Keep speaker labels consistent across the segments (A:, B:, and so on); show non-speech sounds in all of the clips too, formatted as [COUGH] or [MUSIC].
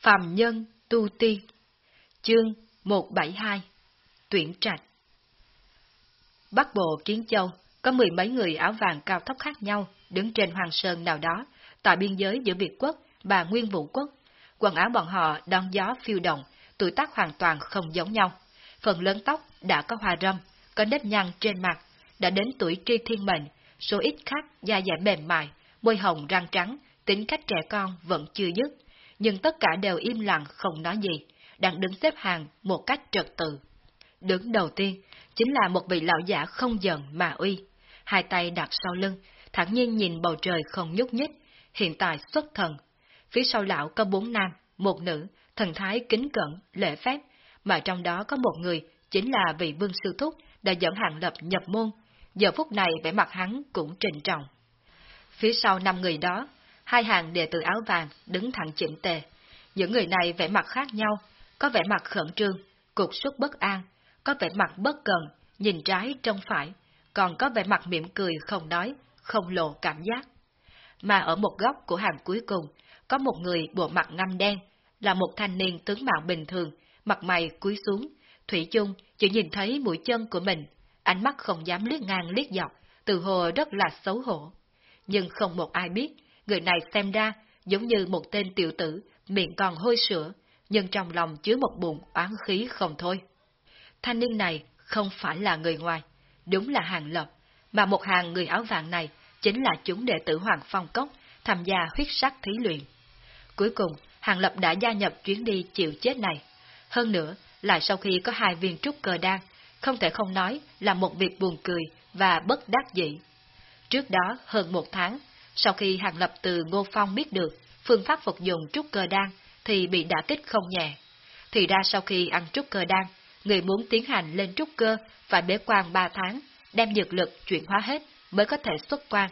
A: Phạm Nhân Tu Tiên Chương 172 Tuyển trạch Bắc Bộ Kiến Châu có mười mấy người áo vàng cao thấp khác nhau đứng trên hoàng sơn nào đó tại biên giới giữa Việt Quốc và Nguyên Vũ Quốc. Quần áo bọn họ đón gió phiêu động, tuổi tác hoàn toàn không giống nhau. Phần lớn tóc đã có hoa râm, có nếp nhăn trên mặt, đã đến tuổi tri thiên mệnh, số ít khác da dẻ mềm mại, môi hồng răng trắng, tính cách trẻ con vẫn chưa dứt, nhưng tất cả đều im lặng không nói gì, đang đứng xếp hàng một cách trật tự. Đứng đầu tiên chính là một vị lão giả không giận mà uy, hai tay đặt sau lưng, thẳng nhiên nhìn bầu trời không nhúc nhích, hiện tại xuất thần. Phía sau lão có bốn nam, một nữ, thần thái kính cẩn, lễ phép, mà trong đó có một người chính là vị vương sư thúc đã dẫn hàng lập nhập môn, giờ phút này vẻ mặt hắn cũng trình trọng. Phía sau năm người đó, hai hàng đệ tử áo vàng đứng thẳng chỉnh tề. Những người này vẻ mặt khác nhau, có vẻ mặt khẩn trương, cục xuất bất an, có vẻ mặt bất cần, nhìn trái trông phải, còn có vẻ mặt mỉm cười không nói, không lộ cảm giác. Mà ở một góc của hàng cuối cùng, có một người bộ mặt ngăm đen, là một thanh niên tướng mạo bình thường, mặt mày cúi xuống, Thủy chung chỉ nhìn thấy mũi chân của mình, ánh mắt không dám liếc ngang liếc dọc, từ hồ rất là xấu hổ. Nhưng không một ai biết, người này xem ra giống như một tên tiểu tử, miệng còn hôi sữa, nhưng trong lòng chứa một bụng oán khí không thôi. Thanh niên này không phải là người ngoài, đúng là hàng lập, mà một hàng người áo vàng này chính là chúng đệ tử Hoàng Phong Cốc tham gia huyết sắc thí luyện. Cuối cùng, hàng lập đã gia nhập chuyến đi chịu chết này. Hơn nữa, lại sau khi có hai viên trúc cờ đan, không thể không nói là một việc buồn cười và bất đắc dĩ. Trước đó, hơn một tháng, sau khi Hàng Lập từ Ngô Phong biết được phương pháp phục dụng trúc cơ đan thì bị đả kích không nhẹ. Thì ra sau khi ăn trúc cơ đan, người muốn tiến hành lên trúc cơ phải bế quan 3 tháng, đem dược lực chuyển hóa hết mới có thể xuất quan.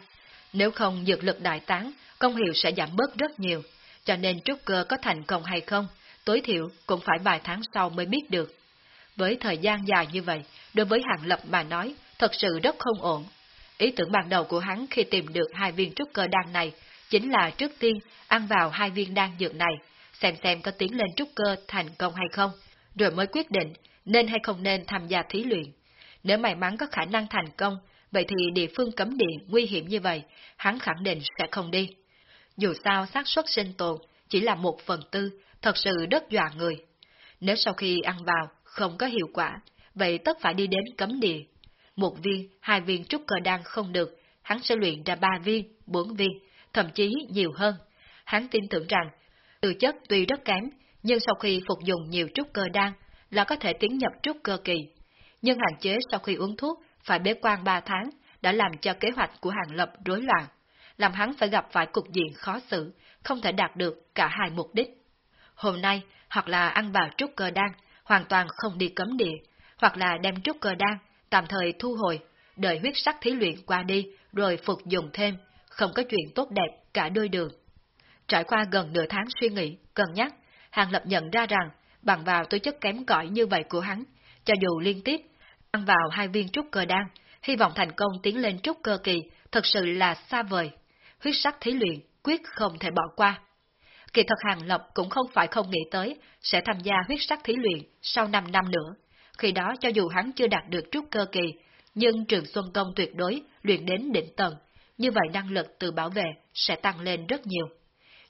A: Nếu không dược lực đại tán, công hiệu sẽ giảm bớt rất nhiều, cho nên trúc cơ có thành công hay không, tối thiểu cũng phải vài tháng sau mới biết được. Với thời gian dài như vậy, đối với Hàng Lập mà nói, thật sự rất không ổn. Ý tưởng ban đầu của hắn khi tìm được hai viên trúc cơ đan này, chính là trước tiên ăn vào hai viên đan dược này, xem xem có tiến lên trúc cơ thành công hay không, rồi mới quyết định nên hay không nên tham gia thí luyện. Nếu may mắn có khả năng thành công, vậy thì địa phương cấm địa nguy hiểm như vậy, hắn khẳng định sẽ không đi. Dù sao xác suất sinh tồn chỉ là một phần tư, thật sự rất dọa người. Nếu sau khi ăn vào không có hiệu quả, vậy tất phải đi đến cấm địa. Một viên, hai viên trúc cơ đan không được, hắn sẽ luyện ra ba viên, bốn viên, thậm chí nhiều hơn. Hắn tin tưởng rằng, từ chất tuy rất kém, nhưng sau khi phục dụng nhiều trúc cơ đan là có thể tiến nhập trúc cơ kỳ. Nhưng hạn chế sau khi uống thuốc phải bế quan ba tháng đã làm cho kế hoạch của hàng lập rối loạn, làm hắn phải gặp phải cục diện khó xử, không thể đạt được cả hai mục đích. Hôm nay, hoặc là ăn vào trúc cơ đan, hoàn toàn không đi cấm địa, hoặc là đem trúc cơ đan, tạm thời thu hồi, đợi huyết sắc thí luyện qua đi, rồi phục dùng thêm, không có chuyện tốt đẹp cả đôi đường. Trải qua gần nửa tháng suy nghĩ, cân nhắc, Hàng Lập nhận ra rằng, bằng vào tố chất kém cỏi như vậy của hắn, cho dù liên tiếp, ăn vào hai viên trúc cơ đan, hy vọng thành công tiến lên trúc cơ kỳ, thật sự là xa vời. Huyết sắc thí luyện, quyết không thể bỏ qua. Kỳ thật Hàng Lập cũng không phải không nghĩ tới sẽ tham gia huyết sắc thí luyện sau 5 năm nữa. Khi đó cho dù hắn chưa đạt được trúc cơ kỳ, nhưng trường Xuân Công tuyệt đối luyện đến đỉnh tầng, như vậy năng lực từ bảo vệ sẽ tăng lên rất nhiều.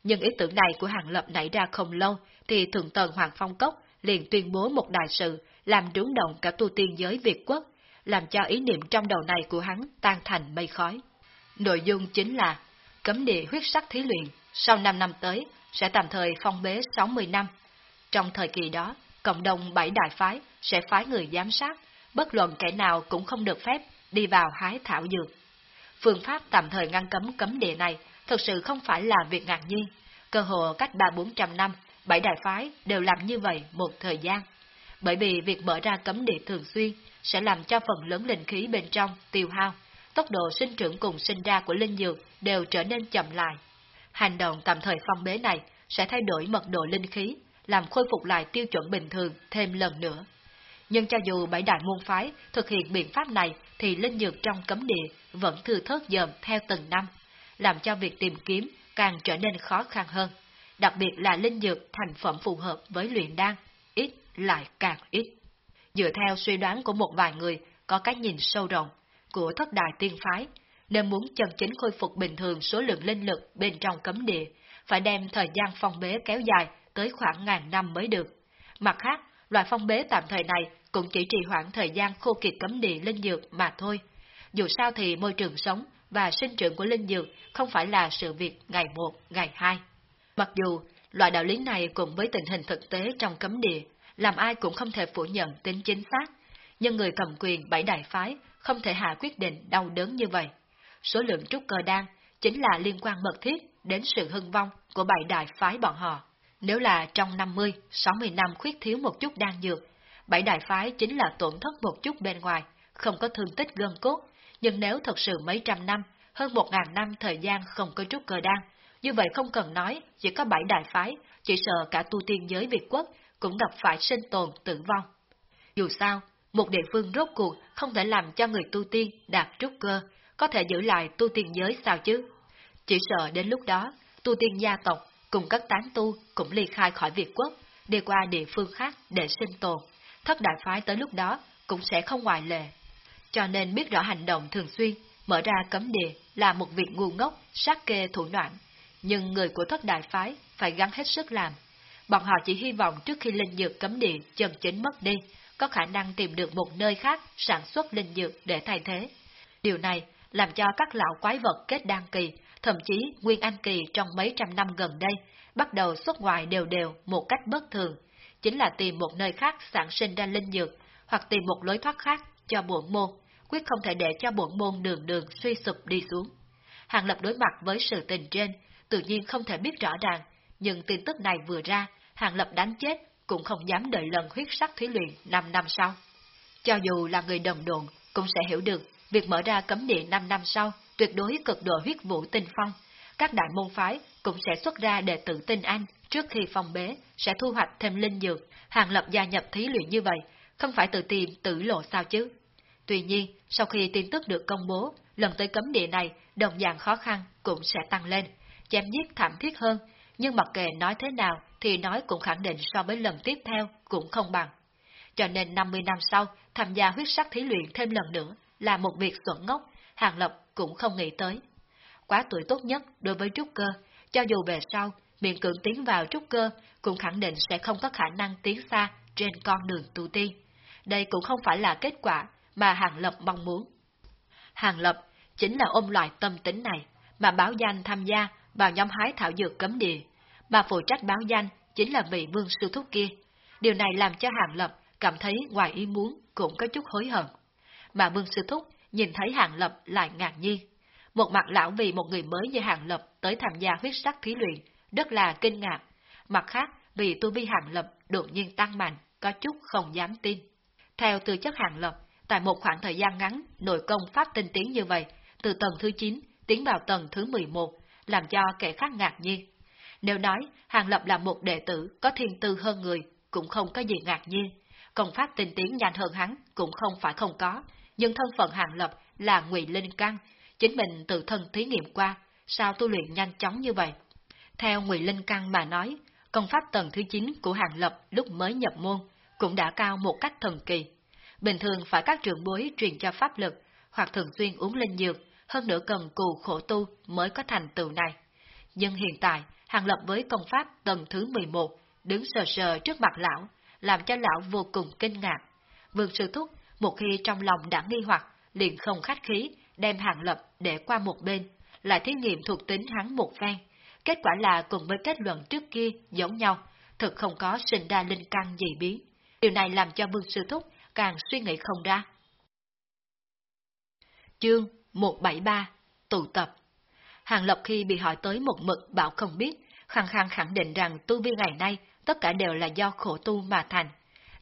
A: Nhưng ý tưởng này của Hàng Lập nảy ra không lâu, thì Thượng Tần Hoàng Phong Cốc liền tuyên bố một đại sự, làm rúng động cả tu tiên giới Việt Quốc, làm cho ý niệm trong đầu này của hắn tan thành mây khói. Nội dung chính là cấm địa huyết sắc thí luyện, sau 5 năm tới sẽ tạm thời phong bế 60 năm. Trong thời kỳ đó, cộng đồng bảy đại phái sẽ phái người giám sát, bất luận kẻ nào cũng không được phép đi vào hái thảo dược. Phương pháp tạm thời ngăn cấm cấm địa này thực sự không phải là việc ngạc nhiên, cơ hồ cách ba bốn trăm năm, bảy đại phái đều làm như vậy một thời gian. Bởi vì việc mở ra cấm địa thường xuyên sẽ làm cho phần lớn linh khí bên trong tiêu hao, tốc độ sinh trưởng cùng sinh ra của linh dược đều trở nên chậm lại. Hành động tạm thời phong bế này sẽ thay đổi mật độ linh khí, làm khôi phục lại tiêu chuẩn bình thường thêm lần nữa. Nhưng cho dù bảy đại môn phái thực hiện biện pháp này thì linh dược trong cấm địa vẫn thừa thớt dần theo từng năm, làm cho việc tìm kiếm càng trở nên khó khăn hơn. đặc biệt là linh dược thành phẩm phù hợp với luyện đan, ít lại càng ít. Dựa theo suy đoán của một vài người có cái nhìn sâu rộng của thất đại tiên phái, nên muốn chân chính khôi phục bình thường số lượng linh lực bên trong cấm địa, phải đem thời gian phong bế kéo dài tới khoảng ngàn năm mới được. Mặt khác, loại phong bế tạm thời này cũng chỉ trì hoãn thời gian khô kiệt cấm địa linh dược mà thôi. Dù sao thì môi trường sống và sinh trưởng của linh dược không phải là sự việc ngày một, ngày hai. Mặc dù loại đạo lý này cùng với tình hình thực tế trong cấm địa, làm ai cũng không thể phủ nhận tính chính xác, nhưng người cầm quyền bảy đại phái không thể hạ quyết định đau đớn như vậy. Số lượng trúc cơ đan chính là liên quan mật thiết đến sự hưng vong của bảy đại phái bọn họ. Nếu là trong 50, 60 năm khuyết thiếu một chút đan dược, bảy đại phái chính là tổn thất một chút bên ngoài, không có thương tích gân cốt, nhưng nếu thật sự mấy trăm năm, hơn một ngàn năm thời gian không có chút cơ đan, như vậy không cần nói, chỉ có bảy đại phái, chỉ sợ cả tu tiên giới Việt quốc cũng gặp phải sinh tồn tử vong. Dù sao, một địa phương rốt cuộc không thể làm cho người tu tiên đạt trúc cơ, có thể giữ lại tu tiên giới sao chứ? Chỉ sợ đến lúc đó, tu tiên gia tộc cùng các tán tu cũng ly khai khỏi Việt quốc, đi qua địa phương khác để sinh tồn. Thất đại phái tới lúc đó cũng sẽ không ngoại lệ. Cho nên biết rõ hành động thường xuyên, mở ra cấm địa là một việc ngu ngốc, sát kê thủ đoạn. Nhưng người của thất đại phái phải gắng hết sức làm. Bọn họ chỉ hy vọng trước khi linh dược cấm địa chân chính mất đi, có khả năng tìm được một nơi khác sản xuất linh dược để thay thế. Điều này làm cho các lão quái vật kết đan kỳ, thậm chí nguyên anh kỳ trong mấy trăm năm gần đây, bắt đầu xuất ngoài đều đều một cách bất thường, chính là tìm một nơi khác sản sinh ra linh dược, hoặc tìm một lối thoát khác cho bổn môn, quyết không thể để cho bổn môn đường đường suy sụp đi xuống. Hàng Lập đối mặt với sự tình trên, tự nhiên không thể biết rõ ràng, nhưng tin tức này vừa ra, Hàng Lập đánh chết cũng không dám đợi lần huyết sắc thí luyện 5 năm sau. Cho dù là người đồng đồn, cũng sẽ hiểu được việc mở ra cấm địa 5 năm sau tuyệt đối cực độ huyết vũ tinh phong. Các đại môn phái cũng sẽ xuất ra đệ tử tinh anh trước khi phong bế sẽ thu hoạch thêm linh dược, hàng lập gia nhập thí luyện như vậy, không phải tự tìm tử lộ sao chứ. Tuy nhiên, sau khi tin tức được công bố, lần tới cấm địa này đồng dạng khó khăn cũng sẽ tăng lên, chém giết thảm thiết hơn, nhưng mặc kệ nói thế nào thì nói cũng khẳng định so với lần tiếp theo cũng không bằng. Cho nên 50 năm sau, tham gia huyết sắc thí luyện thêm lần nữa là một việc xuẩn ngốc, Hàng Lập cũng không nghĩ tới. Quá tuổi tốt nhất đối với trúc cơ, cho dù về sau miệng cưỡng tiến vào trúc cơ cũng khẳng định sẽ không có khả năng tiến xa trên con đường tu tiên. Đây cũng không phải là kết quả mà Hàng Lập mong muốn. Hàng Lập chính là ôm loại tâm tính này mà báo danh tham gia vào nhóm hái thảo dược cấm địa, mà phụ trách báo danh chính là vị vương sư thúc kia. Điều này làm cho Hàng Lập cảm thấy ngoài ý muốn cũng có chút hối hận. Mà vương sư thúc nhìn thấy Hàng Lập lại ngạc nhiên. Một mặt lão vì một người mới như Hàng Lập tới tham gia huyết sắc thí luyện, rất là kinh ngạc. Mặt khác, vì tu vi Hàng Lập đột nhiên tăng mạnh, có chút không dám tin. Theo tư chất Hàng Lập, tại một khoảng thời gian ngắn, nội công pháp tinh tiến như vậy, từ tầng thứ 9 tiến vào tầng thứ 11, làm cho kẻ khác ngạc nhiên. Nếu nói Hàng Lập là một đệ tử có thiên tư hơn người, cũng không có gì ngạc nhiên. Công pháp tinh tiến nhanh hơn hắn cũng không phải không có, nhưng thân phận Hàng Lập là ngụy Linh Căn, chính mình tự thân thí nghiệm qua, sao tu luyện nhanh chóng như vậy? Theo Ngụy Linh Căn mà nói, công pháp tầng thứ 9 của Hàng Lập lúc mới nhập môn cũng đã cao một cách thần kỳ. Bình thường phải các trường bối truyền cho pháp lực, hoặc thường xuyên uống linh dược, hơn nữa cần cù khổ tu mới có thành tựu này. Nhưng hiện tại, Hàng Lập với công pháp tầng thứ 11, đứng sờ sờ trước mặt lão, làm cho lão vô cùng kinh ngạc. Vương Sư Thúc, một khi trong lòng đã nghi hoặc, liền không khách khí, đem Hàng Lập để qua một bên, lại thí nghiệm thuộc tính hắn một phen. Kết quả là cùng với kết luận trước kia giống nhau, thực không có sinh ra linh căn gì biến. Điều này làm cho Vương Sư Thúc càng suy nghĩ không ra. Chương 173 Tụ tập Hàng Lập khi bị hỏi tới một mực bảo không biết, khăng khăng khẳng định rằng tu vi ngày nay tất cả đều là do khổ tu mà thành.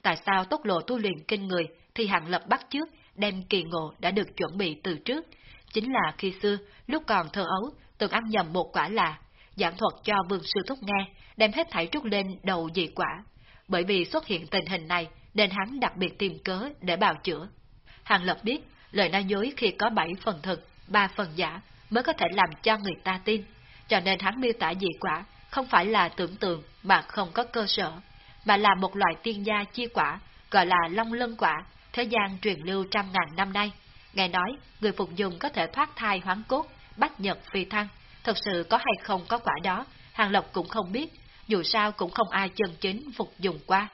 A: Tại sao tốc độ tu luyện kinh người thì Hàng Lập bắt trước đem kỳ ngộ đã được chuẩn bị từ trước, chính là khi xưa, lúc còn thơ ấu, từng ăn nhầm một quả là, giảng thuật cho vương sư thúc nghe, đem hết thảy trút lên đầu dị quả. Bởi vì xuất hiện tình hình này, nên hắn đặc biệt tìm cớ để bào chữa. Hàng Lập biết, lời nói dối khi có bảy phần thực, ba phần giả, mới có thể làm cho người ta tin, cho nên hắn miêu tả dị quả, không phải là tưởng tượng mà không có cơ sở, mà là một loại tiên gia chi quả, gọi là long lân quả, thế gian truyền lưu trăm ngàn năm nay. Nghe nói, người phục dùng có thể thoát thai hoán cốt, bắt nhật phi thăng, thật sự có hay không có quả đó, Hàng Lộc cũng không biết, dù sao cũng không ai chân chính phục dùng qua.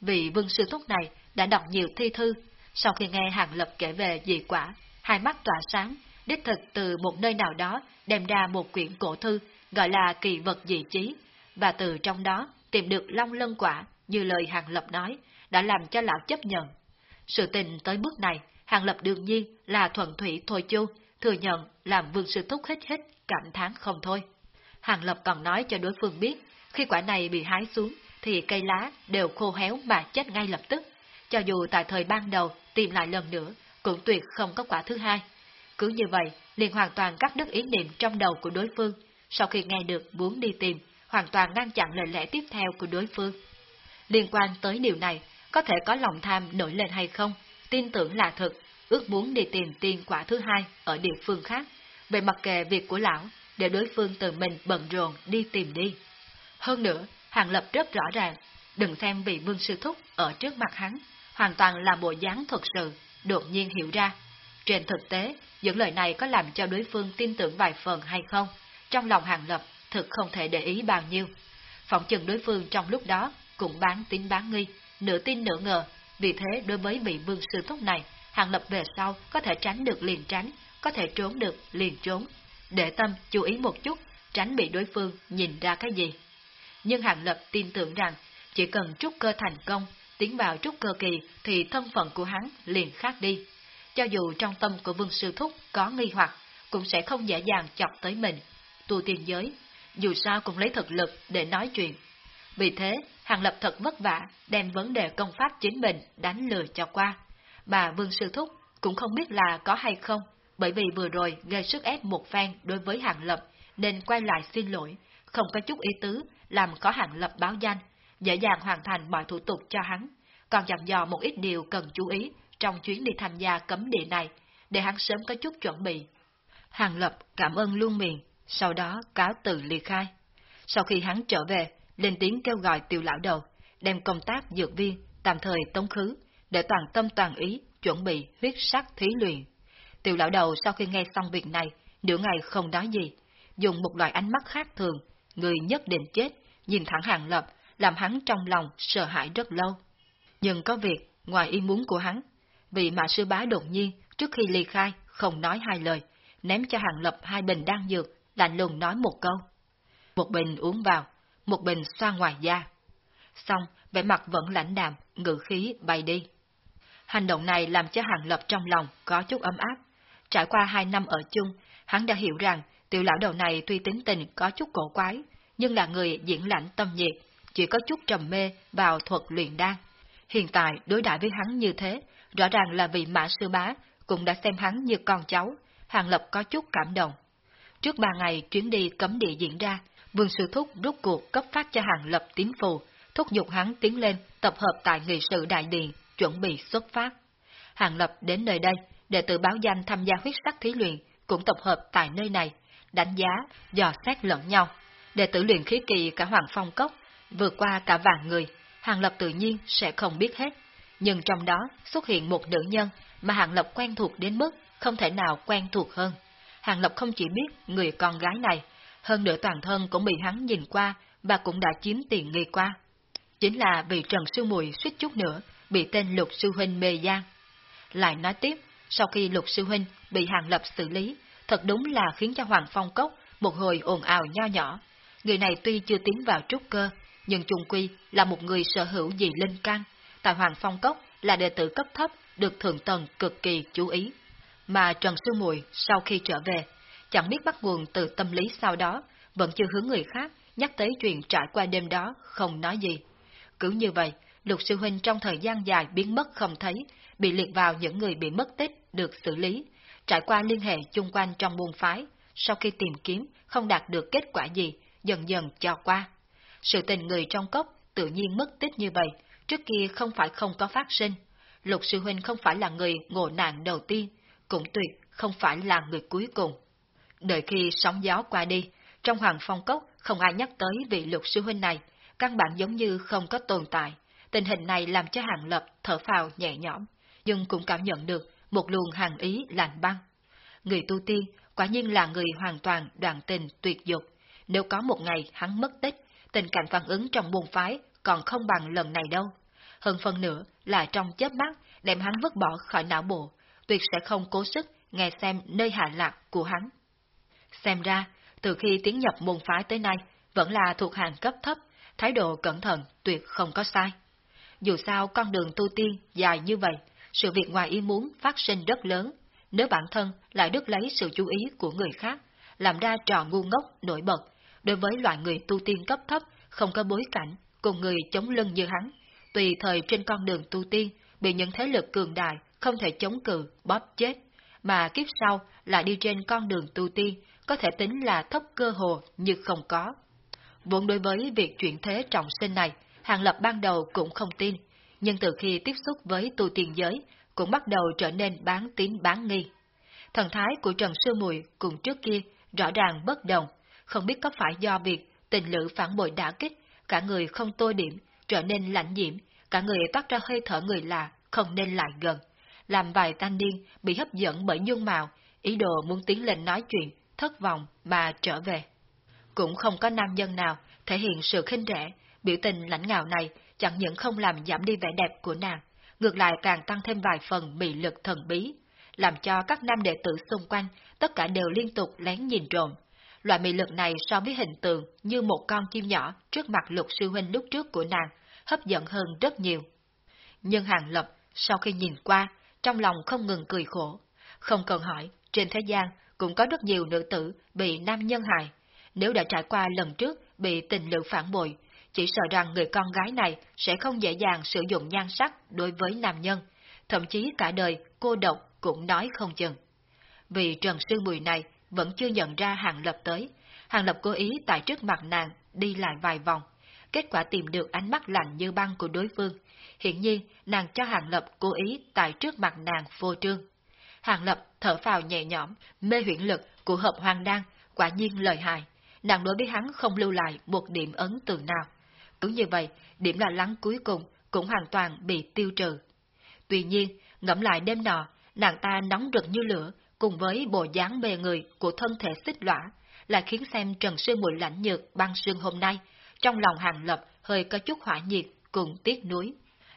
A: Vị vương sư thúc này đã đọc nhiều thi thư, sau khi nghe Hàng Lập kể về dị quả, hai mắt tỏa sáng, đích thực từ một nơi nào đó đem ra một quyển cổ thư gọi là kỳ vật dị trí, và từ trong đó tìm được long lân quả như lời Hàng Lập nói, đã làm cho lão chấp nhận. Sự tình tới bước này, Hàng Lập đương nhiên là thuận thủy thôi chu, thừa nhận làm vương sư thúc hết hết cảm thán không thôi. Hàng Lập còn nói cho đối phương biết, khi quả này bị hái xuống, thì cây lá đều khô héo mà chết ngay lập tức. Cho dù tại thời ban đầu tìm lại lần nữa, cũng tuyệt không có quả thứ hai. Cứ như vậy, liền hoàn toàn cắt đứt ý niệm trong đầu của đối phương, sau khi nghe được muốn đi tìm, hoàn toàn ngăn chặn lời lẽ tiếp theo của đối phương. Liên quan tới điều này, có thể có lòng tham nổi lên hay không, tin tưởng là thật, ước muốn đi tìm tiên quả thứ hai ở địa phương khác, về mặc kệ việc của lão, để đối phương tự mình bận rộn đi tìm đi. Hơn nữa, Hàng Lập rất rõ ràng, đừng xem vị vương sư thúc ở trước mặt hắn, hoàn toàn là bộ dáng thật sự, đột nhiên hiểu ra. Trên thực tế, những lời này có làm cho đối phương tin tưởng vài phần hay không, trong lòng Hàng Lập thực không thể để ý bao nhiêu. Phỏng chừng đối phương trong lúc đó cũng bán tín bán nghi, nửa tin nửa ngờ, vì thế đối với vị vương sư thúc này, Hàng Lập về sau có thể tránh được liền tránh, có thể trốn được liền trốn. Để tâm chú ý một chút, tránh bị đối phương nhìn ra cái gì. Nhưng Hàng Lập tin tưởng rằng, chỉ cần trúc cơ thành công, tiến vào trúc cơ kỳ thì thân phận của hắn liền khác đi. Cho dù trong tâm của vương sư thúc có nghi hoặc, cũng sẽ không dễ dàng chọc tới mình. Tu tiên giới, dù sao cũng lấy thực lực để nói chuyện. Vì thế, Hàng Lập thật vất vả đem vấn đề công pháp chính mình đánh lừa cho qua. Mà vương sư thúc cũng không biết là có hay không, bởi vì vừa rồi gây sức ép một phen đối với Hàng Lập, nên quay lại xin lỗi, không có chút ý tứ làm có Hàng Lập báo danh, dễ dàng hoàn thành mọi thủ tục cho hắn, còn dặn dò một ít điều cần chú ý trong chuyến đi tham gia cấm địa này, để hắn sớm có chút chuẩn bị. Hàng Lập cảm ơn luôn miệng, sau đó cáo từ ly khai. Sau khi hắn trở về, lên tiếng kêu gọi tiểu lão đầu, đem công tác dược viên tạm thời tống khứ, để toàn tâm toàn ý chuẩn bị huyết sắc thí luyện. Tiểu lão đầu sau khi nghe xong việc này, nửa ngày không nói gì, dùng một loại ánh mắt khác thường, người nhất định chết, nhìn thẳng hàng lập, làm hắn trong lòng sợ hãi rất lâu. Nhưng có việc, ngoài ý muốn của hắn, vị mà sư bá đột nhiên, trước khi ly khai, không nói hai lời, ném cho hàng lập hai bình đan dược, lạnh lùng nói một câu. Một bình uống vào, một bình xoa ngoài da. Xong, vẻ mặt vẫn lãnh đạm, ngự khí bay đi. Hành động này làm cho hàng lập trong lòng có chút ấm áp. Trải qua hai năm ở chung, hắn đã hiểu rằng tiểu lão đầu này tuy tính tình có chút cổ quái, nhưng là người diễn lãnh tâm nhiệt, chỉ có chút trầm mê vào thuật luyện đan. Hiện tại đối đãi với hắn như thế, rõ ràng là vị mã sư bá cũng đã xem hắn như con cháu, Hàng Lập có chút cảm động. Trước ba ngày chuyến đi cấm địa diễn ra, Vương Sư Thúc rút cuộc cấp phát cho Hàng Lập tín phù, thúc giục hắn tiến lên tập hợp tại nghị sự đại điện, chuẩn bị xuất phát. Hàng Lập đến nơi đây, đệ tử báo danh tham gia huyết sắc thí luyện, cũng tập hợp tại nơi này, đánh giá, dò xét lẫn nhau. Đệ tử luyện khí kỳ cả Hoàng Phong Cốc, vượt qua cả vạn người, Hàng Lập tự nhiên sẽ không biết hết. Nhưng trong đó xuất hiện một nữ nhân mà Hàng Lập quen thuộc đến mức không thể nào quen thuộc hơn. Hàng Lập không chỉ biết người con gái này, hơn nữa toàn thân cũng bị hắn nhìn qua và cũng đã chiếm tiền nghi qua. Chính là vì Trần Sư Mùi suýt chút nữa bị tên Lục Sư Huynh mê gian. Lại nói tiếp, sau khi Lục Sư Huynh bị Hàng Lập xử lý, thật đúng là khiến cho Hoàng Phong Cốc một hồi ồn ào nho nhỏ. Người này tuy chưa tiến vào trúc cơ, nhưng chung quy là một người sở hữu dị linh căn, tại Hoàng Phong Cốc là đệ tử cấp thấp được thượng tầng cực kỳ chú ý. Mà Trần Sư Mùi sau khi trở về, chẳng biết bắt nguồn từ tâm lý sau đó, vẫn chưa hướng người khác nhắc tới chuyện trải qua đêm đó, không nói gì. Cứ như vậy, Lục Sư Huynh trong thời gian dài biến mất không thấy, bị liệt vào những người bị mất tích được xử lý, trải qua liên hệ chung quanh trong buôn phái, sau khi tìm kiếm không đạt được kết quả gì, dần dần cho qua. Sự tình người trong cốc tự nhiên mất tích như vậy, trước kia không phải không có phát sinh. Lục Sư Huynh không phải là người ngộ nạn đầu tiên, cũng tuyệt không phải là người cuối cùng. Đợi khi sóng gió qua đi, trong hoàng phong cốc không ai nhắc tới vị lục sư huynh này, căn bản giống như không có tồn tại. Tình hình này làm cho Hàng Lập thở phào nhẹ nhõm, nhưng cũng cảm nhận được một luồng hàng ý lạnh băng. Người tu tiên quả nhiên là người hoàn toàn đoàn tình tuyệt dục. Nếu có một ngày hắn mất tích, tình cảnh phản ứng trong môn phái còn không bằng lần này đâu. Hơn phần nữa là trong chớp mắt đem hắn vứt bỏ khỏi não bộ, tuyệt sẽ không cố sức nghe xem nơi hạ lạc của hắn. Xem ra, từ khi tiến nhập môn phái tới nay, vẫn là thuộc hàng cấp thấp, thái độ cẩn thận tuyệt không có sai. Dù sao con đường tu tiên dài như vậy, sự việc ngoài ý muốn phát sinh rất lớn, nếu bản thân lại đứt lấy sự chú ý của người khác, làm ra trò ngu ngốc nổi bật, đối với loại người tu tiên cấp thấp không có bối cảnh, cùng người chống lưng như hắn, tùy thời trên con đường tu tiên bị những thế lực cường đại không thể chống cự, bóp chết, mà kiếp sau lại đi trên con đường tu tiên, có thể tính là thấp cơ hồ như không có. Vốn đối với việc chuyển thế trọng sinh này, Hàng Lập ban đầu cũng không tin, nhưng từ khi tiếp xúc với tu tiên giới, cũng bắt đầu trở nên bán tín bán nghi. Thần thái của Trần Sư Mùi cùng trước kia rõ ràng bất đồng, không biết có phải do việc tình lữ phản bội đã kích, cả người không tôi điểm, trở nên lạnh nhiễm, cả người toát ra hơi thở người lạ, không nên lại gần. Làm vài thanh niên bị hấp dẫn bởi nhung mạo, ý đồ muốn tiến lên nói chuyện, thất vọng mà trở về. Cũng không có nam nhân nào thể hiện sự khinh rẻ, biểu tình lãnh ngạo này chẳng những không làm giảm đi vẻ đẹp của nàng, ngược lại càng tăng thêm vài phần mị lực thần bí, làm cho các nam đệ tử xung quanh tất cả đều liên tục lén nhìn trộm. Loại mị lực này so với hình tượng như một con chim nhỏ trước mặt lục sư huynh lúc trước của nàng, hấp dẫn hơn rất nhiều. Nhưng Hàng Lập, sau khi nhìn qua, trong lòng không ngừng cười khổ. Không cần hỏi, trên thế gian cũng có rất nhiều nữ tử bị nam nhân hại. Nếu đã trải qua lần trước bị tình lự phản bội, chỉ sợ rằng người con gái này sẽ không dễ dàng sử dụng nhan sắc đối với nam nhân, thậm chí cả đời cô độc cũng nói không chừng. Vì Trần Sư Mùi này vẫn chưa nhận ra Hàng Lập tới, Hàng Lập cố ý tại trước mặt nàng đi lại vài vòng, kết quả tìm được ánh mắt lạnh như băng của đối phương. Hiện nhiên, nàng cho Hàng Lập cố ý tại trước mặt nàng phô trương. Hàng Lập thở phào nhẹ nhõm, mê huyễn lực của hợp hoàng đan, quả nhiên lợi hại. Nàng đối với hắn không lưu lại một điểm ấn tượng nào. Cứ như vậy, điểm là lắng cuối cùng cũng hoàn toàn bị tiêu trừ. Tuy nhiên, ngẫm lại đêm nọ, nàng ta nóng rực như lửa, cùng với bộ dáng bề người của thân thể xích lõa, lại khiến xem Trần Sư Mùi lạnh nhược băng sương hôm nay, trong lòng hàng lập hơi có chút hỏa nhiệt cùng tiếc nuối.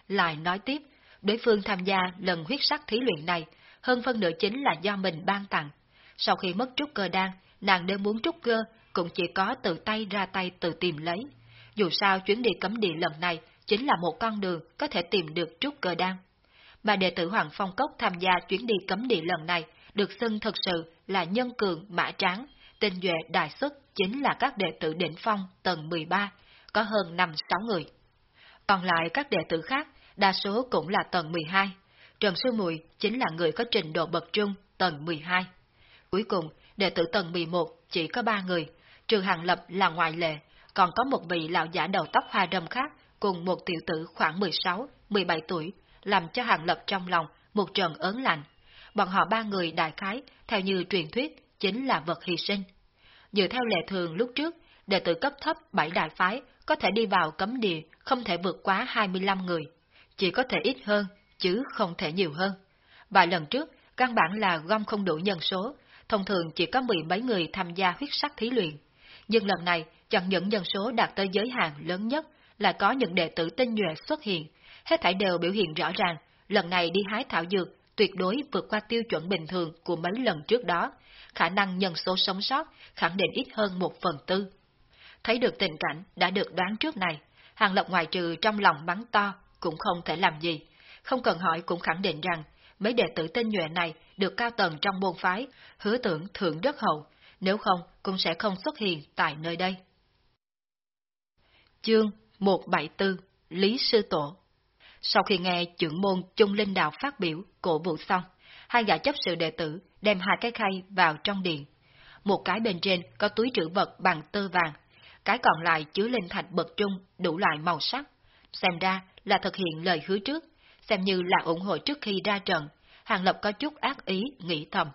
A: Lại nói tiếp, đối phương tham gia lần huyết sắc thí luyện này, hơn phân nửa chính là do mình ban tặng. Sau khi mất trúc cơ đan, nàng nếu muốn trúc cơ, cũng chỉ có tự tay ra tay tự tìm lấy. Dù sao chuyến đi cấm địa lần này chính là một con đường có thể tìm được trúc cơ đan. Mà đệ tử Hoàng Phong Cốc tham gia chuyến đi cấm địa lần này được xưng thực sự là nhân cường mã tráng, tinh duệ đại xuất chính là các đệ tử đỉnh phong tầng 13, có hơn 5-6 người. Còn lại các đệ tử khác, đa số cũng là tầng 12. Trần Sư Mùi chính là người có trình độ bậc trung tầng 12. Cuối cùng, đệ tử tầng 11 chỉ có 3 người, trừ Hàng Lập là ngoại lệ, còn có một vị lão giả đầu tóc hoa râm khác cùng một tiểu tử khoảng 16, 17 tuổi, làm cho Hàng Lập trong lòng một trận ớn lạnh. Bọn họ ba người đại khái, theo như truyền thuyết, chính là vật hy sinh. Dựa theo lệ thường lúc trước, đệ tử cấp thấp bảy đại phái có thể đi vào cấm địa không thể vượt quá 25 người, chỉ có thể ít hơn, chứ không thể nhiều hơn. Vài lần trước, căn bản là gom không đủ nhân số, thông thường chỉ có mười mấy người tham gia huyết sắc thí luyện. Nhưng lần này, chẳng những nhân số đạt tới giới hạn lớn nhất, là có những đệ tử tinh nhuệ xuất hiện, hết thảy đều biểu hiện rõ ràng, lần này đi hái thảo dược tuyệt đối vượt qua tiêu chuẩn bình thường của mấy lần trước đó, khả năng nhân số sống sót khẳng định ít hơn một phần tư. Thấy được tình cảnh đã được đoán trước này, Hàng Lập ngoài trừ trong lòng bắn to cũng không thể làm gì, không cần hỏi cũng khẳng định rằng mấy đệ tử tinh nhuệ này được cao tầng trong môn phái, hứa tưởng thượng rất hậu, nếu không cũng sẽ không xuất hiện tại nơi đây. Chương 174 Lý Sư Tổ Sau khi nghe trưởng môn Trung Linh Đạo phát biểu cổ vũ xong, hai gã chấp sự đệ tử đem hai cái khay vào trong điện. Một cái bên trên có túi trữ vật bằng tơ vàng, cái còn lại chứa linh thạch bậc trung đủ loại màu sắc. Xem ra là thực hiện lời hứa trước, xem như là ủng hộ trước khi ra trận, Hàng Lập có chút ác ý, nghĩ thầm.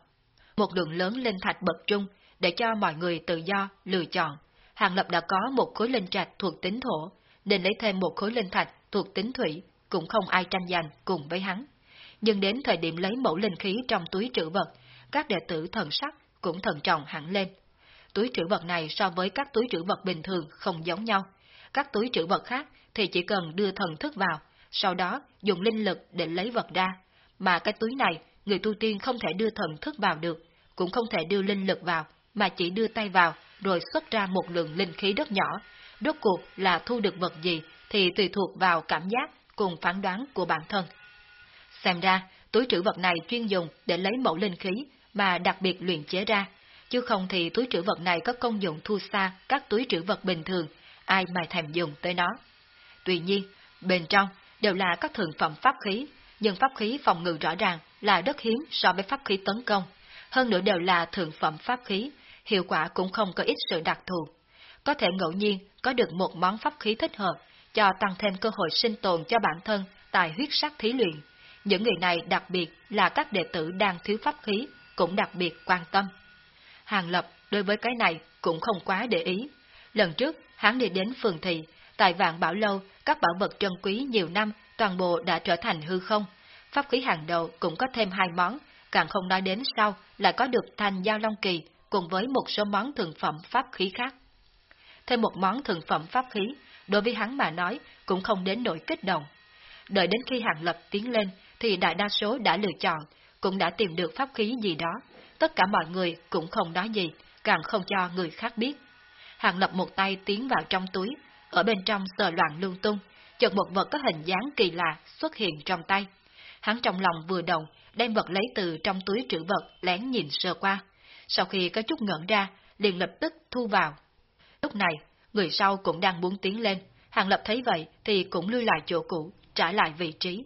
A: Một lượng lớn linh thạch bậc trung để cho mọi người tự do, lựa chọn. Hàng Lập đã có một khối linh trạch thuộc tính thổ, nên lấy thêm một khối linh thạch thuộc tính thủy, cũng không ai tranh giành cùng với hắn. Nhưng đến thời điểm lấy mẫu linh khí trong túi trữ vật, các đệ tử thần sắc cũng thần trọng hẳn lên. Túi trữ vật này so với các túi trữ vật bình thường không giống nhau. Các túi trữ vật khác thì chỉ cần đưa thần thức vào, sau đó dùng linh lực để lấy vật ra. Mà cái túi này, người tu tiên không thể đưa thần thức vào được, cũng không thể đưa linh lực vào, mà chỉ đưa tay vào, rồi xuất ra một lượng linh khí rất nhỏ. Rốt cuộc là thu được vật gì thì tùy thuộc vào cảm giác cùng phán đoán của bản thân. Xem ra, túi trữ vật này chuyên dùng để lấy mẫu linh khí mà đặc biệt luyện chế ra, chứ không thì túi trữ vật này có công dụng thu xa các túi trữ vật bình thường, ai mà thèm dùng tới nó. Tuy nhiên, bên trong đều là các thượng phẩm pháp khí, nhưng pháp khí phòng ngự rõ ràng là rất hiếm so với pháp khí tấn công. Hơn nữa đều là thượng phẩm pháp khí, hiệu quả cũng không có ít sự đặc thù. Có thể ngẫu nhiên có được một món pháp khí thích hợp, cho tăng thêm cơ hội sinh tồn cho bản thân tại huyết sắc thí luyện. Những người này đặc biệt là các đệ tử đang thiếu pháp khí, cũng đặc biệt quan tâm. Hàng Lập đối với cái này cũng không quá để ý. Lần trước, hắn đi đến phường thị, tại vạn bảo lâu, các bảo vật trân quý nhiều năm toàn bộ đã trở thành hư không. Pháp khí hàng đầu cũng có thêm hai món, càng không nói đến sau lại có được thành giao long kỳ cùng với một số món thường phẩm pháp khí khác. Thêm một món thường phẩm pháp khí, đối với hắn mà nói cũng không đến nỗi kích động. Đợi đến khi hàng lập tiến lên thì đại đa số đã lựa chọn, cũng đã tìm được pháp khí gì đó. Tất cả mọi người cũng không nói gì, càng không cho người khác biết. Hàng lập một tay tiến vào trong túi, ở bên trong sờ loạn lung tung, chợt một vật có hình dáng kỳ lạ xuất hiện trong tay. Hắn trong lòng vừa động, đem vật lấy từ trong túi trữ vật lén nhìn sơ qua. Sau khi có chút ngẩn ra, liền lập tức thu vào. Lúc này, người sau cũng đang muốn tiến lên, Hàng Lập thấy vậy thì cũng lưu lại chỗ cũ, trả lại vị trí.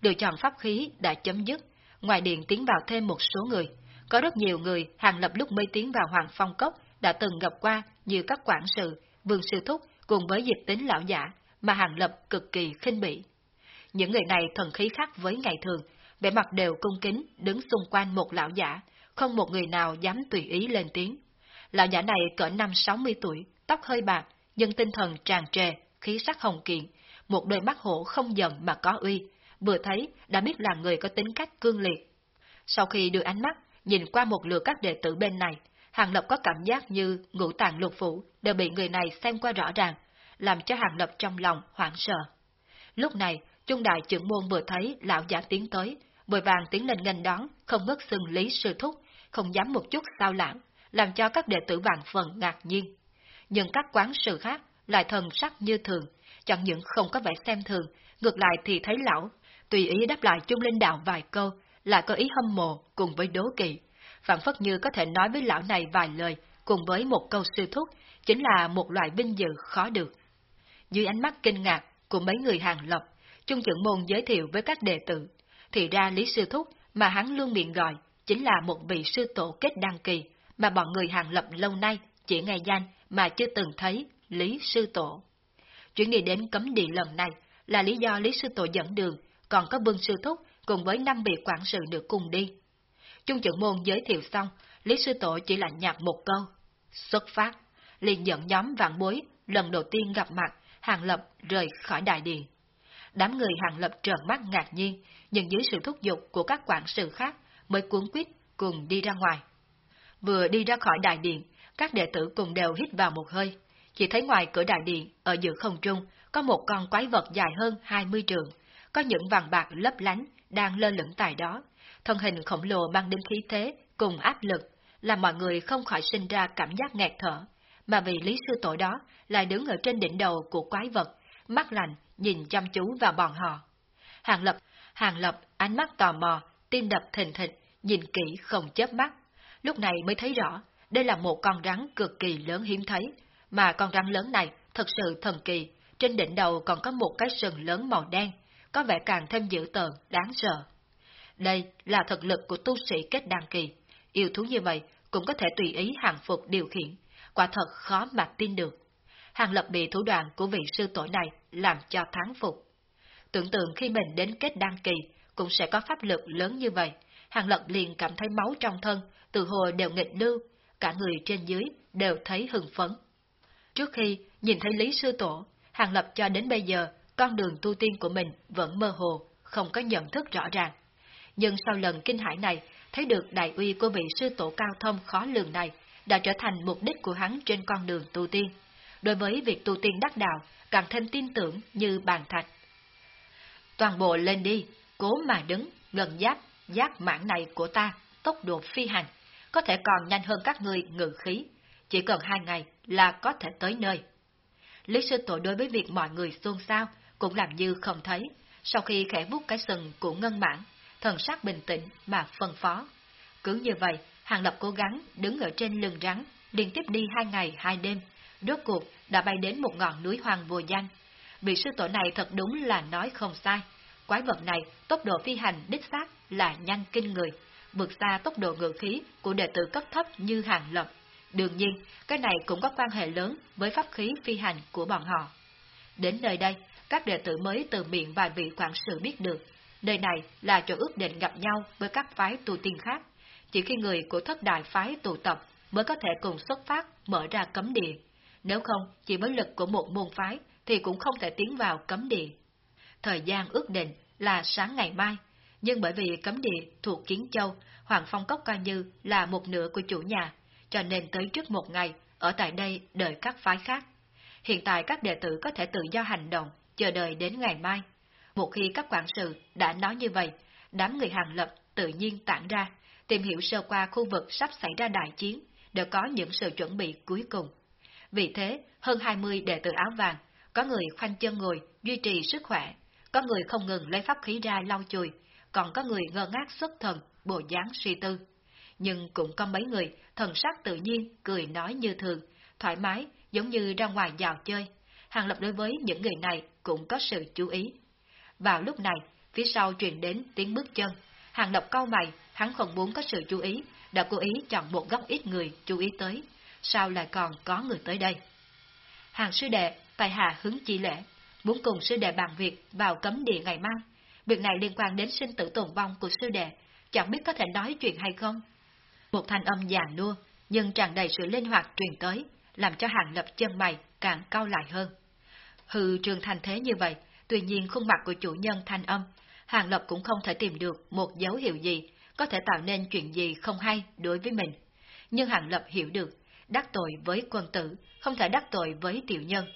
A: Lựa chọn pháp khí đã chấm dứt, ngoài điện tiến vào thêm một số người. Có rất nhiều người Hàng Lập lúc mới tiến vào Hoàng Phong Cốc đã từng gặp qua như các quản sự, vương sư thúc cùng với dịch tính lão giả mà Hàng Lập cực kỳ khinh bỉ. Những người này thần khí khác với ngày thường, vẻ mặt đều cung kính đứng xung quanh một lão giả, không một người nào dám tùy ý lên tiếng. Lão giả này cỡ năm sáu mươi tuổi, tóc hơi bạc, nhưng tinh thần tràn trề, khí sắc hồng kiện, một đôi mắt hổ không giận mà có uy, vừa thấy đã biết là người có tính cách cương liệt. Sau khi đưa ánh mắt nhìn qua một lượt các đệ tử bên này, Hàng Lập có cảm giác như ngũ tạng lục phủ đều bị người này xem qua rõ ràng, làm cho Hàng Lập trong lòng hoảng sợ. Lúc này, Trung đại trưởng môn vừa thấy lão giả tiến tới, vội vàng tiến lên nghênh đón, không mất xưng lý sư thúc, không dám một chút sao lãng, làm cho các đệ tử vạn phần ngạc nhiên. Nhưng các quán sự khác lại thần sắc như thường, chẳng những không có vẻ xem thường, ngược lại thì thấy lão, tùy ý đáp lại Trung Linh Đạo vài câu, lại có ý hâm mộ cùng với đố kỵ. Phản phất như có thể nói với lão này vài lời, cùng với một câu sư thúc, chính là một loại vinh dự khó được. Dưới ánh mắt kinh ngạc của mấy người hàng lập, Trung trưởng môn giới thiệu với các đệ tử, thì ra Lý Sư Thúc mà hắn luôn miệng gọi chính là một vị sư tổ kết đăng kỳ mà bọn người hàng lập lâu nay chỉ nghe danh mà chưa từng thấy Lý Sư Tổ. Chuyện đi đến cấm địa lần này là lý do Lý Sư Tổ dẫn đường, còn có Vương Sư Thúc cùng với năm vị quản sự được cùng đi. Trung trưởng môn giới thiệu xong, Lý Sư Tổ chỉ lạnh nhạt một câu. Xuất phát, liền dẫn nhóm vạn bối, lần đầu tiên gặp mặt, hàng lập rời khỏi đại điện. Đám người hàng lập trợn mắt ngạc nhiên, nhưng dưới sự thúc giục của các quản sự khác mới cuốn quyết cùng đi ra ngoài. Vừa đi ra khỏi đại điện, các đệ tử cùng đều hít vào một hơi. Chỉ thấy ngoài cửa đại điện, ở giữa không trung, có một con quái vật dài hơn 20 trường, có những vàng bạc lấp lánh đang lơ lửng tại đó. Thân hình khổng lồ mang đến khí thế cùng áp lực, làm mọi người không khỏi sinh ra cảm giác nghẹt thở, mà vì lý sư tội đó lại đứng ở trên đỉnh đầu của quái vật, mắt lạnh nhìn chăm chú vào bọn họ. Hàng Lập, Hàng Lập ánh mắt tò mò, tim đập thình thịch, nhìn kỹ không chớp mắt. Lúc này mới thấy rõ, đây là một con rắn cực kỳ lớn hiếm thấy, mà con rắn lớn này thật sự thần kỳ, trên đỉnh đầu còn có một cái sừng lớn màu đen, có vẻ càng thêm dữ tợn, đáng sợ. Đây là thực lực của tu sĩ kết đăng kỳ, yêu thú như vậy cũng có thể tùy ý hàng phục điều khiển, quả thật khó mà tin được. Hàng lập bị thủ đoạn của vị sư tổ này làm cho thắng phục. Tưởng tượng khi mình đến kết đăng kỳ cũng sẽ có pháp lực lớn như vậy, hàng lập liền cảm thấy máu trong thân, từ hồi đều nghịch lưu, cả người trên dưới đều thấy hừng phấn. Trước khi nhìn thấy Lý Sư Tổ, Hàng Lập cho đến bây giờ, con đường tu tiên của mình vẫn mơ hồ, không có nhận thức rõ ràng. Nhưng sau lần kinh hải này, thấy được đại uy của vị sư tổ cao thông khó lường này đã trở thành mục đích của hắn trên con đường tu tiên. Đối với việc tu tiên đắc đạo, càng thêm tin tưởng như bàn thạch. Toàn bộ lên đi, cố mà đứng, gần giáp, giáp mãn này của ta, tốc độ phi hành, có thể còn nhanh hơn các người ngự khí, chỉ cần hai ngày là có thể tới nơi. Lý sư tổ đối với việc mọi người xôn xao, cũng làm như không thấy, sau khi khẽ vút cái sừng của ngân mãn, thần sắc bình tĩnh mà phân phó. Cứ như vậy, Hàng Lập cố gắng đứng ở trên lưng rắn, liên tiếp đi hai ngày hai đêm, rốt cuộc đã bay đến một ngọn núi hoàng vô danh. Vị sư tổ này thật đúng là nói không sai. Quái vật này tốc độ phi hành đích xác là nhanh kinh người, vượt xa tốc độ ngự khí của đệ tử cấp thấp như Hàng Lập. Đương nhiên, cái này cũng có quan hệ lớn với pháp khí phi hành của bọn họ. Đến nơi đây, các đệ tử mới từ miệng vài vị quản sự biết được, nơi này là chỗ ước định gặp nhau với các phái tu tiên khác. Chỉ khi người của thất đại phái tụ tập mới có thể cùng xuất phát mở ra cấm địa. Nếu không, chỉ với lực của một môn phái thì cũng không thể tiến vào cấm địa. Thời gian ước định là sáng ngày mai, nhưng bởi vì cấm địa thuộc Kiến Châu, Hoàng Phong Cốc coi như là một nửa của chủ nhà, cho nên tới trước một ngày, ở tại đây đợi các phái khác. Hiện tại các đệ tử có thể tự do hành động, chờ đợi đến ngày mai. Một khi các quản sự đã nói như vậy, đám người hàng lập tự nhiên tản ra, tìm hiểu sơ qua khu vực sắp xảy ra đại chiến, để có những sự chuẩn bị cuối cùng. Vì thế, hơn 20 đệ tử áo vàng, có người khoanh chân ngồi, duy trì sức khỏe, có người không ngừng lấy pháp khí ra lau chùi, còn có người ngơ ngác xuất thần, bộ dáng suy tư. Nhưng cũng có mấy người thần sắc tự nhiên, cười nói như thường, thoải mái, giống như ra ngoài dạo chơi. Hàng Lập đối với những người này cũng có sự chú ý. Vào lúc này, phía sau truyền đến tiếng bước chân. Hàng Lập cau mày, hắn không muốn có sự chú ý, đã cố ý chọn một góc ít người chú ý tới. Sao lại còn có người tới đây? Hàng sư đệ, tài hạ hứng chi lễ, muốn cùng sư đệ bàn việc vào cấm địa ngày mai. Việc này liên quan đến sinh tử tồn vong của sư đệ, chẳng biết có thể nói chuyện hay không. Một thanh âm già nua, nhưng tràn đầy sự linh hoạt truyền tới, làm cho hàng lập chân mày càng cao lại hơn. Hư trường thành thế như vậy, tuy nhiên khuôn mặt của chủ nhân thanh âm, hàng lập cũng không thể tìm được một dấu hiệu gì, có thể tạo nên chuyện gì không hay đối với mình. Nhưng hàng lập hiểu được, đắc tội với quân tử, không thể đắc tội với tiểu nhân.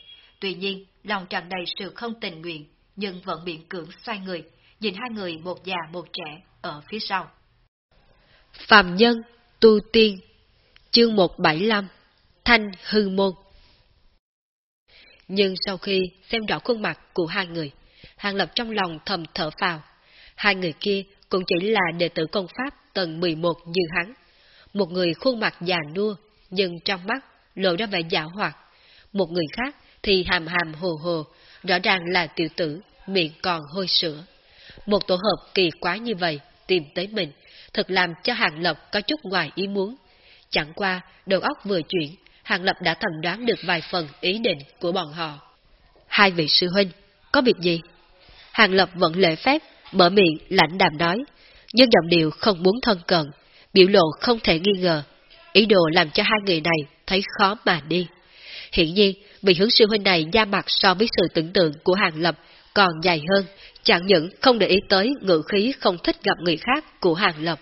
A: Tuy nhiên, lòng tràn đầy sự không tình nguyện, nhưng vẫn miệng cưỡng xoay người, nhìn hai người một già một trẻ ở phía sau. Phạm Nhân Tu Tiên Chương 175 Thanh Hư Môn nhưng sau khi xem rõ khuôn mặt của hai người, Hàng Lập trong lòng thầm thở phào. Hai người kia cũng chỉ là đệ tử công pháp tầng 11 như hắn. Một người khuôn mặt già nua, nhưng trong mắt lộ ra vẻ giả hoạt. Một người khác thì hàm hàm hồ hồ, rõ ràng là tiểu tử, miệng còn hôi sữa. Một tổ hợp kỳ quá như vậy tìm tới mình, thật làm cho Hàng Lập có chút ngoài ý muốn. Chẳng qua, đầu óc vừa chuyển, Hàng Lập đã thầm đoán được vài phần ý định của bọn họ. Hai vị sư huynh, có việc gì? Hàng Lập vẫn lễ phép, mở miệng lãnh đàm nói, nhưng giọng điệu không muốn thân cận, biểu lộ không thể nghi ngờ. Ý đồ làm cho hai người này thấy khó mà đi. Hiện nhiên, vị hướng sư huynh này da mặt so với sự tưởng tượng của Hàng Lập còn dài hơn, chẳng những không để ý tới ngự khí không thích gặp người khác của Hàng Lập,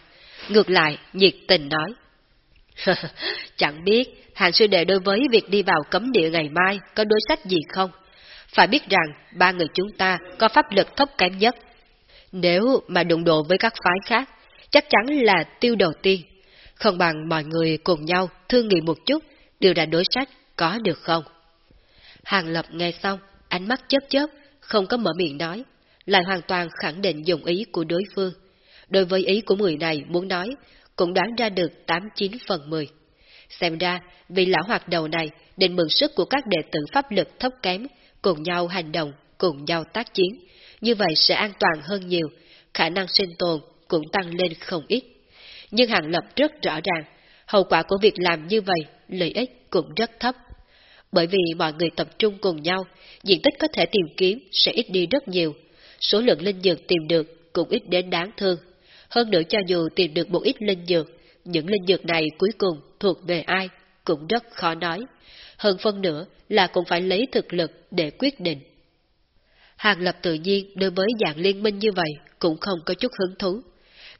A: ngược lại nhiệt tình nói. [LAUGHS] chẳng biết Hàng sư đệ đối với việc đi vào cấm địa ngày mai có đối sách gì không? Phải biết rằng ba người chúng ta có pháp lực thấp kém nhất. Nếu mà đụng độ với các phái khác, chắc chắn là tiêu đầu tiên. Không bằng mọi người cùng nhau thương nghị một chút, đưa ra đối sách có được không? Hàng Lập nghe xong, ánh mắt chớp chớp, không có mở miệng nói, lại hoàn toàn khẳng định dụng ý của đối phương. Đối với ý của người này muốn nói, cũng đoán ra được 89 phần 10. Xem ra, vì lão hoạt đầu này định mượn sức của các đệ tử pháp lực thấp kém, cùng nhau hành động, cùng nhau tác chiến. Như vậy sẽ an toàn hơn nhiều, khả năng sinh tồn cũng tăng lên không ít. Nhưng Hàng Lập rất rõ ràng, hậu quả của việc làm như vậy, lợi ích cũng rất thấp. Bởi vì mọi người tập trung cùng nhau, diện tích có thể tìm kiếm sẽ ít đi rất nhiều, số lượng linh dược tìm được cũng ít đến đáng thương. Hơn nữa cho dù tìm được một ít linh dược, những linh dược này cuối cùng thuộc về ai cũng rất khó nói.
B: hơn phân nữa là cũng phải lấy thực lực để quyết định. Hàng Lập tự nhiên đối với dạng liên minh như vậy cũng không có chút hứng thú.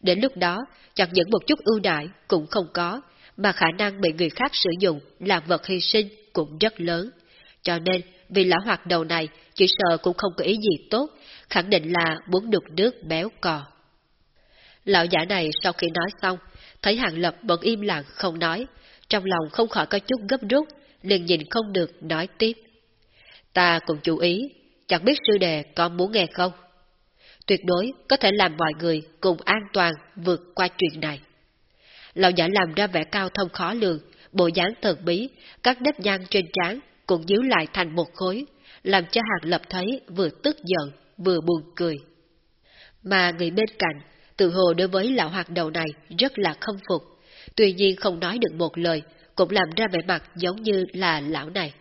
B: Đến lúc đó, chẳng những một chút ưu đại cũng không có, mà khả năng bị người khác sử dụng làm vật hy sinh cũng rất lớn. Cho nên, vì lão hoạt đầu này chỉ sợ cũng không có ý gì tốt, khẳng định là muốn đục nước béo cò. Lão giả này sau khi nói xong, thấy Hàng Lập vẫn im lặng không nói, trong lòng không khỏi có chút gấp rút, liền nhìn không được nói tiếp. Ta cũng chú ý, chẳng biết sư đề có muốn nghe không? Tuyệt đối có thể làm mọi người cùng an toàn vượt qua chuyện này. Lão giả làm ra vẻ cao thông khó lường, bộ dáng thần bí, các nếp nhăn trên trán cũng díu lại thành một khối, làm cho Hàng Lập thấy vừa tức giận, vừa buồn cười. Mà người bên cạnh, tự hồ đối với lão hoạt đầu này rất là không phục, tuy nhiên không nói được một lời, cũng làm ra vẻ mặt giống như là lão này.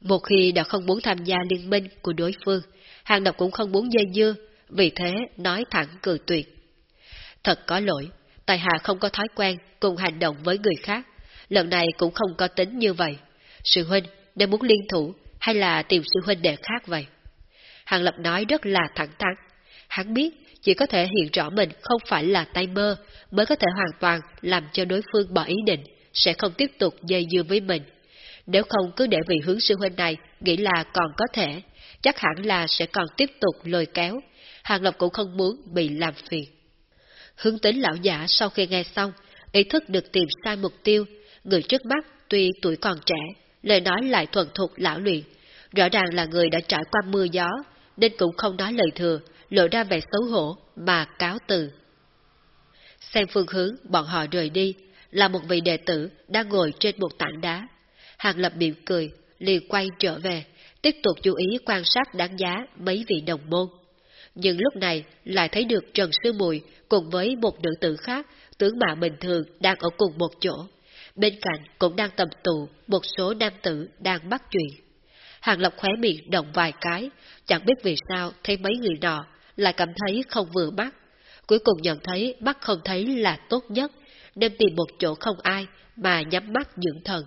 B: Một khi đã không muốn tham gia liên minh của đối phương, Hàng độc cũng không muốn dây dưa, vì thế nói thẳng cười tuyệt. Thật có lỗi, Tài Hạ không có thói quen cùng hành động với người khác, lần này cũng không có tính như vậy. Sư huynh, nếu muốn liên thủ, hay là tìm sư huynh đệ khác vậy? Hàng Lập nói rất là thẳng thắn. Hắn biết chỉ có thể hiện rõ mình không phải là tay mơ mới có thể hoàn toàn làm cho đối phương bỏ ý định, sẽ không tiếp tục dây dưa với mình. Nếu không cứ để vị hướng sư huynh này nghĩ là còn có thể, chắc hẳn là sẽ còn tiếp tục lôi kéo. Hàng Lập cũng không muốn bị làm phiền. Hướng tính lão giả sau khi nghe xong, ý thức được tìm sai mục tiêu, người trước mắt tuy tuổi còn trẻ, lời nói lại thuần thục lão luyện, rõ ràng là người đã trải qua mưa gió, nên cũng không nói lời thừa, lộ ra vẻ xấu hổ mà cáo từ. Xem phương hướng bọn họ rời đi, là một vị đệ tử đang ngồi trên một tảng đá. Hàng lập miệng cười, liền quay trở về, tiếp tục chú ý quan sát đáng giá mấy vị đồng môn. Nhưng lúc này lại thấy được Trần Sư Mùi cùng với một nữ tử khác, tướng mạo bình thường đang ở cùng một chỗ. Bên cạnh cũng đang tầm tụ một số nam tử đang bắt chuyện. Hàng Lập khóe miệng động vài cái, chẳng biết vì sao thấy mấy người nọ lại cảm thấy không vừa mắt. Cuối cùng nhận thấy mắt không thấy là tốt nhất, nên tìm một chỗ không ai mà nhắm mắt dưỡng thần.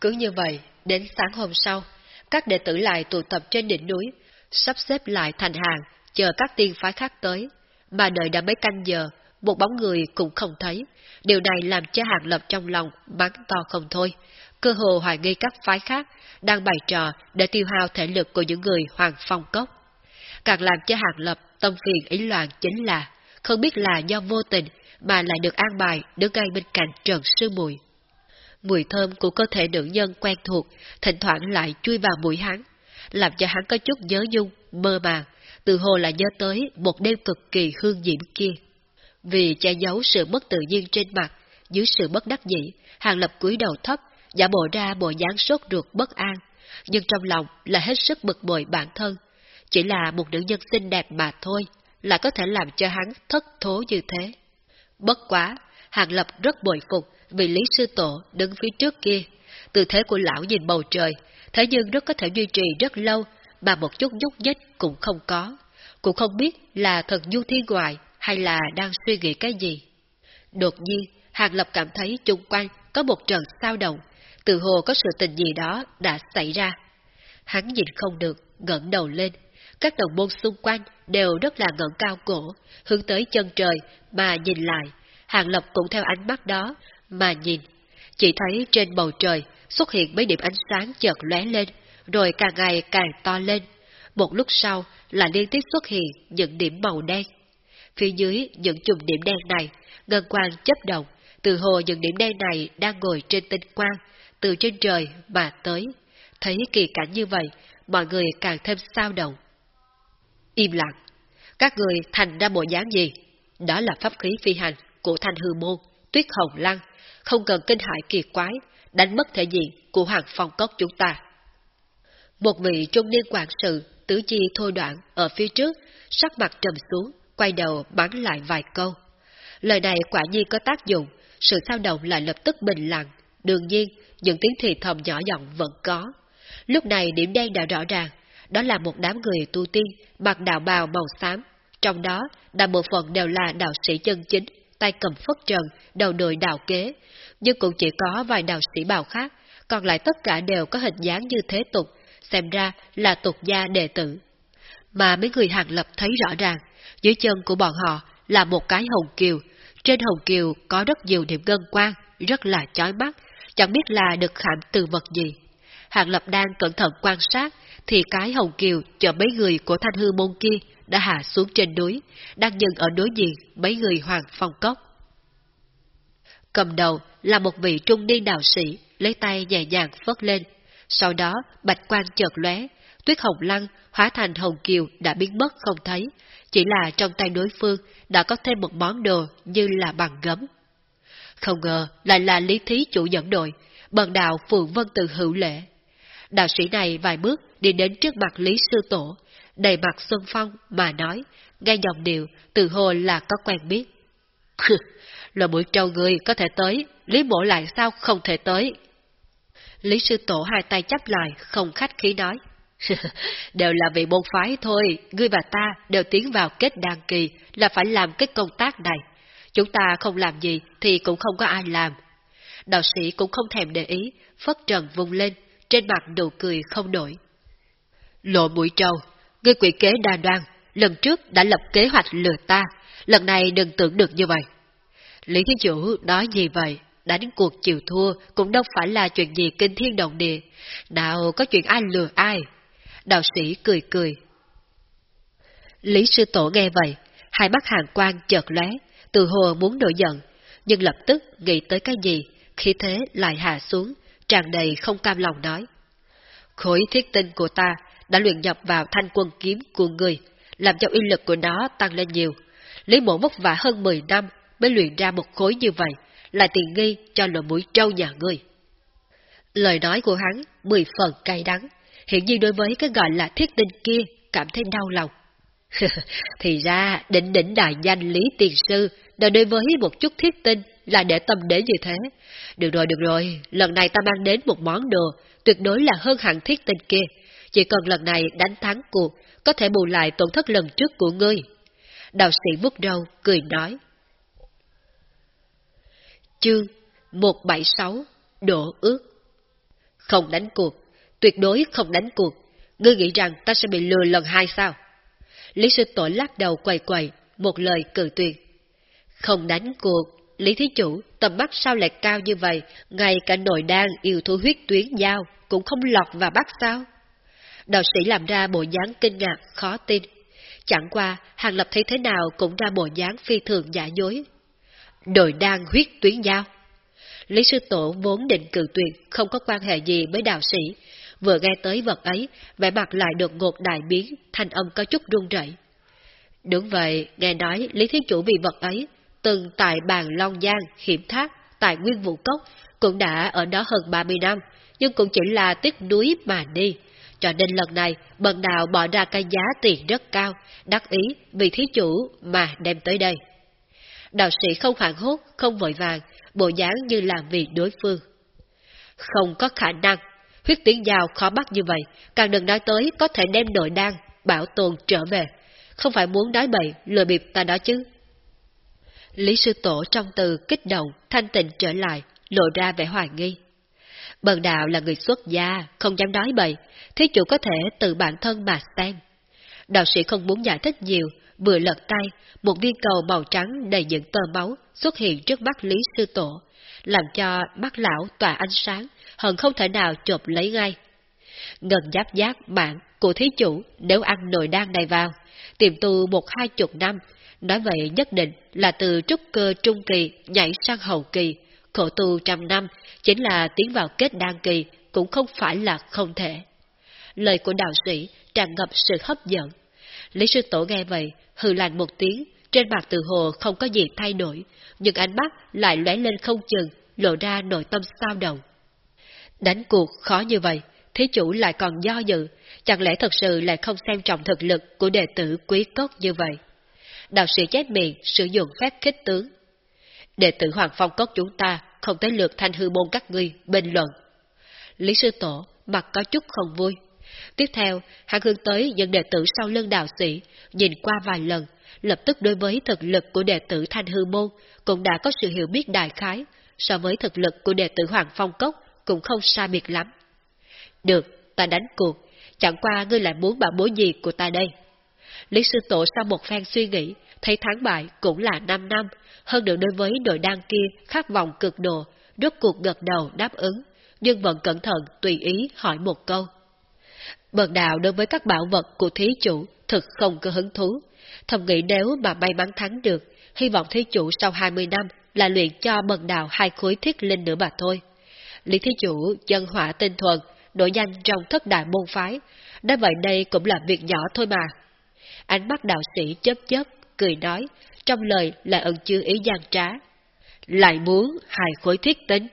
B: Cứ như vậy, đến sáng hôm sau, các đệ tử lại tụ tập trên đỉnh núi, sắp xếp lại thành hàng, chờ các tiên phái khác tới. Mà đợi đã mấy canh giờ, một bóng người cũng không thấy. Điều này làm cho Hàng Lập trong lòng bắn to không thôi. Cơ hồ hoài nghi các phái khác đang bày trò để tiêu hao thể lực của những người hoàng phong cốc. Càng làm cho Hàng Lập tâm phiền ý loạn chính là không biết là do vô tình mà lại được an bài đứng ngay bên cạnh Trần Sư Mùi. Mùi thơm của cơ thể nữ nhân quen thuộc, thỉnh thoảng lại chui vào mũi hắn, làm cho hắn có chút nhớ nhung, mơ màng, từ hồ là nhớ tới một đêm cực kỳ hương diễm kia. Vì che giấu sự mất tự nhiên trên mặt, dưới sự bất đắc dĩ, Hàng Lập cúi đầu thấp, giả bộ ra bộ dáng sốt ruột bất an, nhưng trong lòng là hết sức bực bội bản thân. Chỉ là một nữ nhân xinh đẹp mà thôi, là có thể làm cho hắn thất thố như thế. Bất quá, Hàng Lập rất bội phục vì Lý Sư Tổ đứng phía trước kia. Tư thế của lão nhìn bầu trời, thế nhưng rất có thể duy trì rất lâu, mà một chút nhúc nhích cũng không có. Cũng không biết là thật du thiên ngoại hay là đang suy nghĩ cái gì. Đột nhiên, Hàng Lập cảm thấy chung quanh có một trận sao động, từ hồ có sự tình gì đó đã xảy ra. Hắn nhìn không được, ngẩng đầu lên. Các đồng môn xung quanh đều rất là ngẩng cao cổ, hướng tới chân trời mà nhìn lại. Hàng Lập cũng theo ánh mắt đó mà nhìn. Chỉ thấy trên bầu trời xuất hiện mấy điểm ánh sáng chợt lóe lên, rồi càng ngày càng to lên. Một lúc sau là liên tiếp xuất hiện những điểm màu đen. Phía dưới những chùm điểm đen này, ngân quang chấp động, từ hồ những điểm đen này đang ngồi trên tinh quang, từ trên trời mà tới. Thấy kỳ cảnh như vậy, mọi người càng thêm sao động. Im lặng. Các người thành ra bộ dáng gì? Đó là pháp khí phi hành của thanh hư môn, tuyết hồng lăng, không cần kinh hại kỳ quái, đánh mất thể diện của hoàng phong cốc chúng ta. Một vị trung niên quản sự, tứ chi thôi đoạn ở phía trước, sắc mặt trầm xuống, quay đầu bắn lại vài câu. Lời này quả nhiên có tác dụng, sự sao động lại lập tức bình lặng, đương nhiên, những tiếng thì thầm nhỏ giọng vẫn có. Lúc này điểm đen đã rõ ràng, đó là một đám người tu tiên, mặc đạo bào màu xám, trong đó đại bộ phận đều là đạo sĩ chân chính, tay cầm phất trần, đầu đội đạo kế, nhưng cũng chỉ có vài đạo sĩ bào khác, còn lại tất cả đều có hình dáng như thế tục, xem ra là tục gia đệ tử. Mà mấy người hàng lập thấy rõ ràng, dưới chân của bọn họ là một cái hồng kiều, trên hồng kiều có rất nhiều điểm ngân quang, rất là chói mắt, chẳng biết là được khảm từ vật gì. Hàng Lập đang cẩn thận quan sát, thì cái hồng kiều cho mấy người của thanh hư môn kia đã hạ xuống trên núi, đang dừng ở đối diện mấy người hoàng phong cốc. Cầm đầu là một vị trung niên đạo sĩ, lấy tay nhẹ nhàng phất lên. Sau đó, bạch quang chợt lóe, tuyết hồng lăng hóa thành hồng kiều đã biến mất không thấy, chỉ là trong tay đối phương đã có thêm một món đồ như là bằng gấm. Không ngờ lại là lý thí chủ dẫn đội, bần đạo Phượng Vân Từ hữu lễ. Đạo sĩ này vài bước đi đến trước mặt Lý Sư Tổ, đầy mặt xuân phong mà nói, nghe dòng điệu, từ hồ là có quen biết. là buổi trâu người có thể tới, Lý Mộ lại sao không thể tới? Lý Sư Tổ hai tay chấp lại, không khách khí nói. đều là vị môn phái thôi, ngươi và ta đều tiến vào kết đàn kỳ là phải làm cái công tác này. Chúng ta không làm gì thì cũng không có ai làm. Đạo sĩ cũng không thèm để ý, phất trần vung lên, trên mặt nụ cười không đổi. Lộ mũi trâu, ngươi quỷ kế đa đoan, lần trước đã lập kế hoạch lừa ta, lần này đừng tưởng được như vậy. Lý Thiên Chủ nói gì vậy? Đánh cuộc chịu thua cũng đâu phải là chuyện gì kinh thiên động địa. Nào có chuyện ai lừa ai? Đạo sĩ cười cười. Lý Sư Tổ nghe vậy, hai mắt hàng quang chợt lóe, từ hồ muốn nổi giận, nhưng lập tức nghĩ tới cái gì, khi thế lại hạ xuống, tràn đầy không cam lòng nói. Khối thiết tinh của ta đã luyện nhập vào thanh quân kiếm của người, làm cho uy lực của nó tăng lên nhiều. Lý mộ vất vả hơn 10 năm mới luyện ra một khối như vậy, là tiền nghi cho lỗ mũi trâu nhà ngươi. Lời nói của hắn mười phần cay đắng, hiện nhiên đối với cái gọi là thiết tinh kia cảm thấy đau lòng. [LAUGHS] Thì ra, đỉnh đỉnh đại danh Lý Tiền Sư đã đối với một chút thiết tinh là để tâm đến như thế. Được rồi, được rồi, lần này ta mang đến một món đồ, tuyệt đối là hơn hẳn thiết tinh kia. Chỉ cần lần này đánh thắng cuộc, có thể bù lại tổn thất lần trước của ngươi. Đạo sĩ bước đầu cười nói. Chương 176 Đổ ước Không đánh cuộc, tuyệt đối không đánh cuộc. Ngươi nghĩ rằng ta sẽ bị lừa lần hai sao? Lý sư tổ lắc đầu quầy quầy, một lời cử tuyệt. Không đánh cuộc, Lý Thí Chủ, tầm mắt sao lại cao như vậy, ngay cả nội đan yêu thú huyết tuyến giao cũng không lọt vào bắt sao? Đạo sĩ làm ra bộ dáng kinh ngạc, khó tin. Chẳng qua, Hàng Lập thấy thế nào cũng ra bộ dáng phi thường giả dối. Đội đang huyết tuyến giao. Lý Sư Tổ vốn định cử tuyệt, không có quan hệ gì với đạo sĩ, vừa nghe tới vật ấy, vẻ mặt lại được ngột đại biến, thanh âm có chút run rẩy. Đúng vậy, nghe nói Lý Thiên Chủ vì vật ấy, từng tại bàn Long Giang, hiểm thác, tại Nguyên Vũ Cốc, cũng đã ở đó hơn 30 năm, nhưng cũng chỉ là tiếc núi mà đi. Cho nên lần này, bần đạo bỏ ra cái giá tiền rất cao, đắc ý vì thí chủ mà đem tới đây. Đạo sĩ không hoảng hốt, không vội vàng, bộ dáng như làm vì đối phương. Không có khả năng, huyết tiến giao khó bắt như vậy, càng đừng nói tới có thể đem nội đan, bảo tồn trở về. Không phải muốn nói bậy, lừa bịp ta đó chứ. Lý sư tổ trong từ kích động, thanh tịnh trở lại, lộ ra vẻ hoài nghi. Bần đạo là người xuất gia, không dám nói bậy, thí chủ có thể tự bản thân mà xem. Đạo sĩ không muốn giải thích nhiều, vừa lật tay, một viên cầu màu trắng đầy những tơ máu xuất hiện trước mắt Lý Sư Tổ, làm cho mắt lão tỏa ánh sáng, hận không thể nào chộp lấy ngay. Ngân giáp giác bạn của thí chủ nếu ăn nồi đan này vào, tìm tu một hai chục năm, nói vậy nhất định là từ trúc cơ trung kỳ nhảy sang hậu kỳ, khổ tu trăm năm chính là tiến vào kết đan kỳ cũng không phải là không thể. Lời của đạo sĩ tràn ngập sự hấp dẫn. Lý sư tổ nghe vậy, hừ lạnh một tiếng, trên mặt từ hồ không có gì thay đổi, nhưng ánh mắt lại lóe lên không chừng, lộ ra nội tâm sao động. Đánh cuộc khó như vậy, thế chủ lại còn do dự, chẳng lẽ thật sự lại không xem trọng thực lực của đệ tử quý cốc như vậy? Đạo sĩ chép miệng sử dụng phép khích tướng. Đệ tử Hoàng Phong Cốc chúng ta không tới lượt thanh hư môn các ngươi bình luận. Lý Sư Tổ mặt có chút không vui. Tiếp theo, hắn hướng tới những đệ tử sau lưng đạo sĩ, nhìn qua vài lần, lập tức đối với thực lực của đệ tử Thanh Hư Môn cũng đã có sự hiểu biết đại khái, so với thực lực của đệ tử Hoàng Phong Cốc cũng không xa biệt lắm. Được, ta đánh cuộc, chẳng qua ngươi lại muốn bảo bối gì của ta đây. Lý sư tổ sau một phen suy nghĩ, thấy thắng bại cũng là 5 năm, hơn nữa đối với đội đan kia khát vọng cực độ, rốt cuộc gật đầu đáp ứng, nhưng vẫn cẩn thận tùy ý hỏi một câu. Bần đạo đối với các bảo vật của thí chủ thực không có hứng thú, thầm nghĩ nếu mà may mắn thắng được, hy vọng thí chủ sau 20 năm là luyện cho bần đạo hai khối thiết linh nữa mà thôi. Lý thí chủ dân hỏa tinh thuần, đổi danh trong thất đại môn phái, đã vậy đây cũng là việc nhỏ thôi mà. Ánh mắt đạo sĩ chớp chớp, cười nói, trong lời là ẩn chứa ý gian trá. Lại muốn hài khối thiết tính.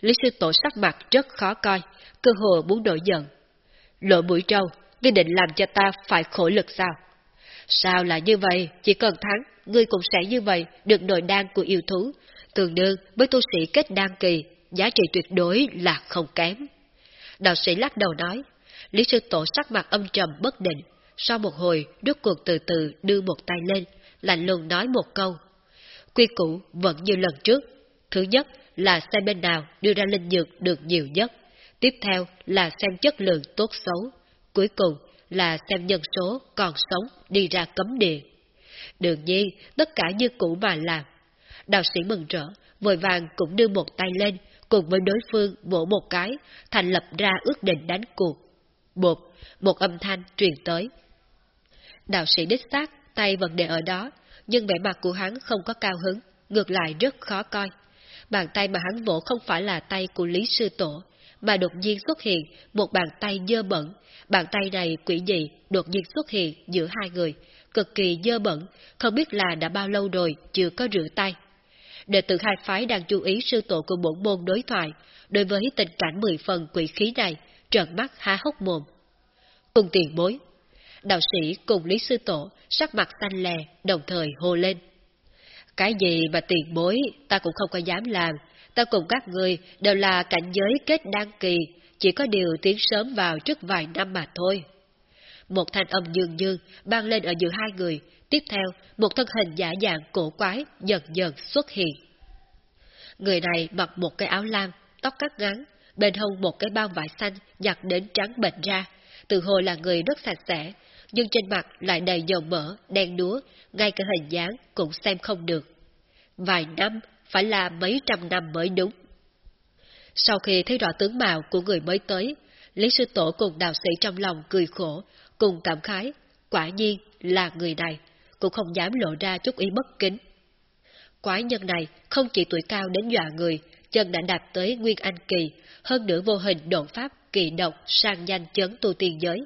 B: Lý sư tổ sắc mặt rất khó coi, cơ hồ muốn nổi giận. Lộ mũi trâu, ngươi định làm cho ta phải khổ lực sao? Sao là như vậy, chỉ cần thắng, ngươi cũng sẽ như vậy, được nội đan của yêu thú, tương đương với tu sĩ kết đan kỳ, giá trị tuyệt đối là không kém. Đạo sĩ lắc đầu nói, Lý sư tổ sắc mặt âm trầm bất định, sau một hồi rốt cuộc từ từ đưa một tay lên, lạnh lùng nói một câu. Quy củ vẫn như lần trước. Thứ nhất là xem bên nào đưa ra linh dược được nhiều nhất. Tiếp theo là xem chất lượng tốt xấu. Cuối cùng là xem nhân số còn sống đi ra cấm địa. Đương nhiên, tất cả như cũ mà làm. Đạo sĩ mừng rỡ, vội vàng cũng đưa một tay lên, cùng với đối phương vỗ một cái, thành lập ra ước định đánh cuộc. Một, một âm thanh truyền tới. Đạo sĩ đích xác, tay vẫn để ở đó, nhưng vẻ mặt của hắn không có cao hứng, ngược lại rất khó coi. Bàn tay mà hắn vỗ không phải là tay của Lý Sư Tổ, mà đột nhiên xuất hiện một bàn tay dơ bẩn. Bàn tay này quỷ dị đột nhiên xuất hiện giữa hai người, cực kỳ dơ bẩn, không biết là đã bao lâu rồi chưa có rửa tay. Đệ tử hai phái đang chú ý sư tổ của bổn môn đối thoại, đối với tình cảnh mười phần quỷ khí này, trợn mắt há hốc mồm. Cùng tiền bối, đạo sĩ cùng Lý Sư Tổ sắc mặt xanh lè, đồng thời hô lên. Cái gì mà tiền bối, ta cũng không có dám làm, ta cùng các người đều là cảnh giới kết đăng kỳ, chỉ có điều tiến sớm vào trước vài năm mà thôi. Một thanh âm dường như ban lên ở giữa hai người, tiếp theo một thân hình giả dạng cổ quái dần dần xuất hiện. Người này mặc một cái áo lam, tóc cắt ngắn, bên hông một cái bao vải xanh giặt đến trắng bệnh ra, từ hồi là người rất sạch sẽ, nhưng trên mặt lại đầy dầu mỡ, đen đúa, ngay cả hình dáng cũng xem không được. Vài năm, phải là mấy trăm năm mới đúng. Sau khi thấy rõ tướng mạo của người mới tới, Lý Sư Tổ cùng đạo sĩ trong lòng cười khổ, cùng cảm khái, quả nhiên là người này, cũng không dám lộ ra chút ý bất kính. Quái nhân này không chỉ tuổi cao đến dọa người, chân đã đạt tới Nguyên Anh Kỳ, hơn nữa vô hình độn pháp kỳ độc sang nhanh chấn tu tiên giới,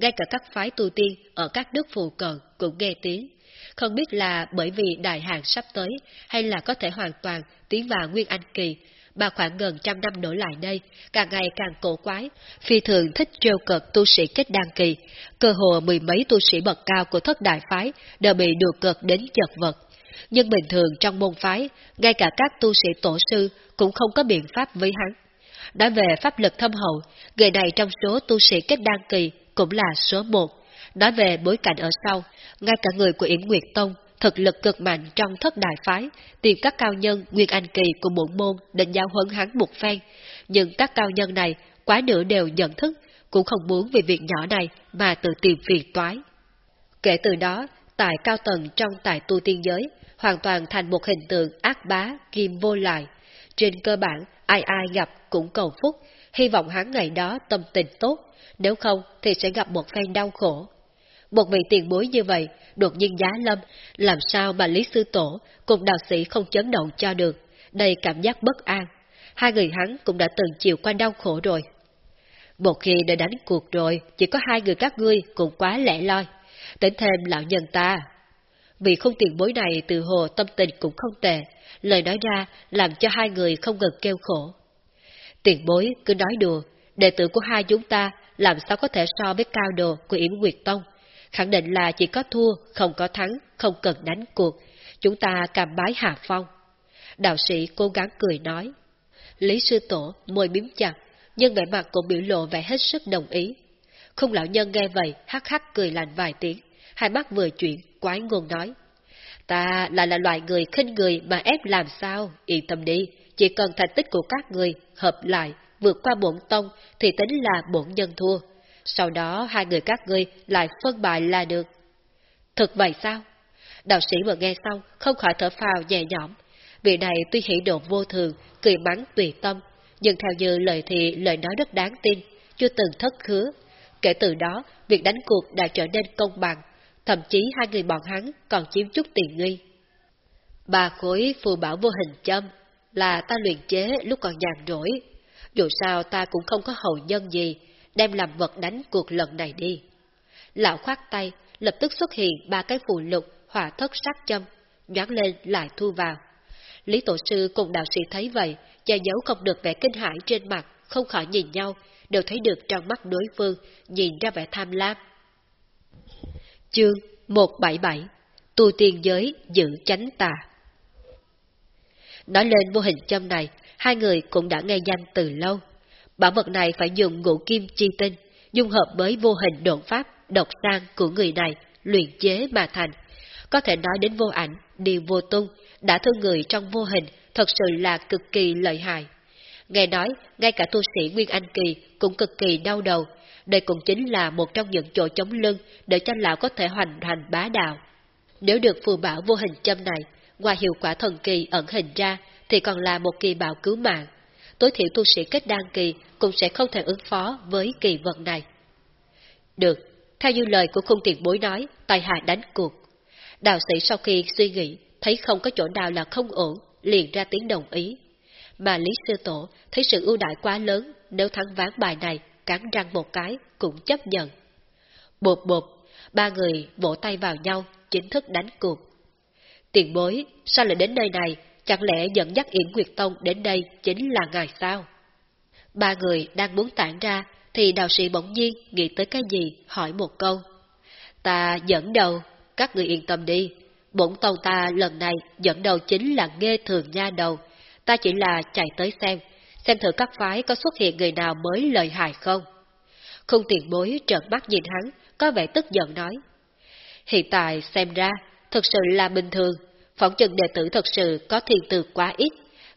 B: ngay cả các phái tu tiên ở các nước phù cận cũng nghe tiếng. Không biết là bởi vì đại hạn sắp tới, hay là có thể hoàn toàn tiến vào Nguyên Anh Kỳ, mà khoảng gần trăm năm nổi lại đây, càng ngày càng cổ quái, phi thường thích trêu cợt tu sĩ kết đăng kỳ, cơ hồ mười mấy tu sĩ bậc cao của thất đại phái đều bị đùa cợt đến chật vật. Nhưng bình thường trong môn phái, ngay cả các tu sĩ tổ sư cũng không có biện pháp với hắn. Nói về pháp lực thâm hậu, người này trong số tu sĩ kết đăng kỳ cũng là số một. Nói về bối cảnh ở sau, ngay cả người của Yển Nguyệt Tông, thực lực cực mạnh trong thất đại phái, tìm các cao nhân Nguyên Anh Kỳ của bộ môn định giao huấn hắn một phen. Nhưng các cao nhân này quá nửa đều nhận thức, cũng không muốn vì việc nhỏ này mà tự tìm phiền toái. Kể từ đó, tại cao tầng trong tài tu tiên giới, hoàn toàn thành một hình tượng ác bá, kim vô lại. Trên cơ bản, ai ai gặp cũng cầu phúc, hy vọng hắn ngày đó tâm tình tốt, nếu không thì sẽ gặp một phen đau khổ. Một vị tiền bối như vậy, đột nhiên giá lâm, làm sao mà Lý Sư Tổ cùng đạo sĩ không chấn động cho được, đầy cảm giác bất an. Hai người hắn cũng đã từng chịu qua đau khổ rồi. Một khi đã đánh cuộc rồi, chỉ có hai người các ngươi cũng quá lẻ loi. Tính thêm lão nhân ta. vị không tiền bối này từ hồ tâm tình cũng không tệ, lời nói ra làm cho hai người không ngừng kêu khổ. Tiền bối cứ nói đùa, đệ tử của hai chúng ta làm sao có thể so với cao đồ của Yểm Nguyệt Tông. Khẳng định là chỉ có thua, không có thắng, không cần đánh cuộc. Chúng ta cảm bái hạ phong. Đạo sĩ cố gắng cười nói. Lý sư tổ, môi biếm chặt, nhưng vẻ mặt cũng biểu lộ vẻ hết sức đồng ý. Không lão nhân nghe vậy, hắc hắc cười lành vài tiếng, hai mắt vừa chuyển, quái ngôn nói. Ta là là loại người khinh người mà ép làm sao, yên tâm đi, chỉ cần thành tích của các người hợp lại vượt qua bổn tông thì tính là bổn nhân thua. Sau đó hai người các ngươi lại phân bại là được. Thực vậy sao? Đạo sĩ vừa nghe xong không khỏi thở phào nhẹ nhõm. Vị này tuy hỷ độ vô thường, cười mắng tùy tâm, nhưng theo như lời thì lời nói rất đáng tin, chưa từng thất hứa. Kể từ đó, việc đánh cuộc đã trở nên công bằng, thậm chí hai người bọn hắn còn chiếm chút tiền nghi. bà khối phù bảo vô hình châm là ta luyện chế lúc còn nhàn rỗi. Dù sao ta cũng không có hậu nhân gì, đem làm vật đánh cuộc lần này đi. Lão khoát tay, lập tức xuất hiện ba cái phù lục hỏa thất sát châm, nhoáng lên lại thu vào. Lý Tổ Sư cùng đạo sĩ thấy vậy, che giấu không được vẻ kinh hãi trên mặt, không khỏi nhìn nhau, đều thấy được trong mắt đối phương, nhìn ra vẻ tham lam. Chương 177 Tu tiên giới giữ chánh tà Nói lên vô hình châm này, hai người cũng đã nghe danh từ lâu. Bảo vật này phải dùng ngũ kim chi tinh, dung hợp với vô hình độn pháp, độc sang của người này, luyện chế mà thành. Có thể nói đến vô ảnh, điều vô tung, đã thương người trong vô hình, thật sự là cực kỳ lợi hại. Nghe nói, ngay cả tu sĩ Nguyên Anh Kỳ cũng cực kỳ đau đầu. Đây cũng chính là một trong những chỗ chống lưng để cho lão có thể hoành hành bá đạo. Nếu được phù bảo vô hình châm này, ngoài hiệu quả thần kỳ ẩn hình ra, thì còn là một kỳ bảo cứu mạng. Tối thiểu tu sĩ kết đan kỳ cũng sẽ không thể ứng phó với kỳ vật này. Được, theo như lời của khung tiền bối nói, tài hạ đánh cuộc. Đạo sĩ sau khi suy nghĩ, thấy không có chỗ nào là không ổn, liền ra tiếng đồng ý. Mà Lý Sư Tổ thấy sự ưu đại quá lớn, nếu thắng ván bài này, cắn răng một cái, cũng chấp nhận. Bột bột, ba người vỗ tay vào nhau, chính thức đánh cuộc. Tiền bối, sao lại đến nơi này, chẳng lẽ dẫn dắt Yển Nguyệt Tông đến đây chính là ngài sao? Ba người đang muốn tản ra, thì đạo sĩ bỗng nhiên nghĩ tới cái gì, hỏi một câu. Ta dẫn đầu, các người yên tâm đi, bổn tông ta lần này dẫn đầu chính là nghe thường nha đầu, ta chỉ là chạy tới xem, xem thử các phái có xuất hiện người nào mới lợi hại không. Không tiền bối trợn mắt nhìn hắn, có vẻ tức giận nói. Hiện tại xem ra, thực sự là bình thường, phỏng chừng đệ tử thật sự có thiền từ quá ít,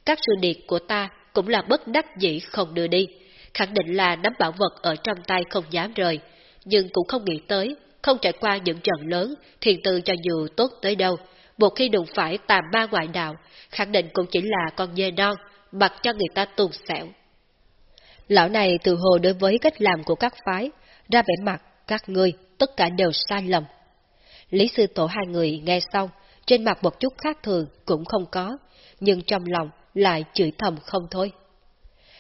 B: các sư điệt của ta cũng là bất đắc dĩ không đưa đi, khẳng định là nắm bảo vật ở trong tay không dám rời, nhưng cũng không nghĩ tới, không trải qua những trận lớn, thiền từ cho dù tốt tới đâu, một khi đụng phải tà ma ngoại đạo, khẳng định cũng chỉ là con dê non, mặc cho người ta tuồn xẻo. Lão này từ hồ đối với cách làm của các phái, ra vẻ mặt, các ngươi, tất cả đều sai lầm. Lý sư tổ hai người nghe xong, trên mặt một chút khác thường cũng không có, nhưng trong lòng lại chửi thầm không thôi.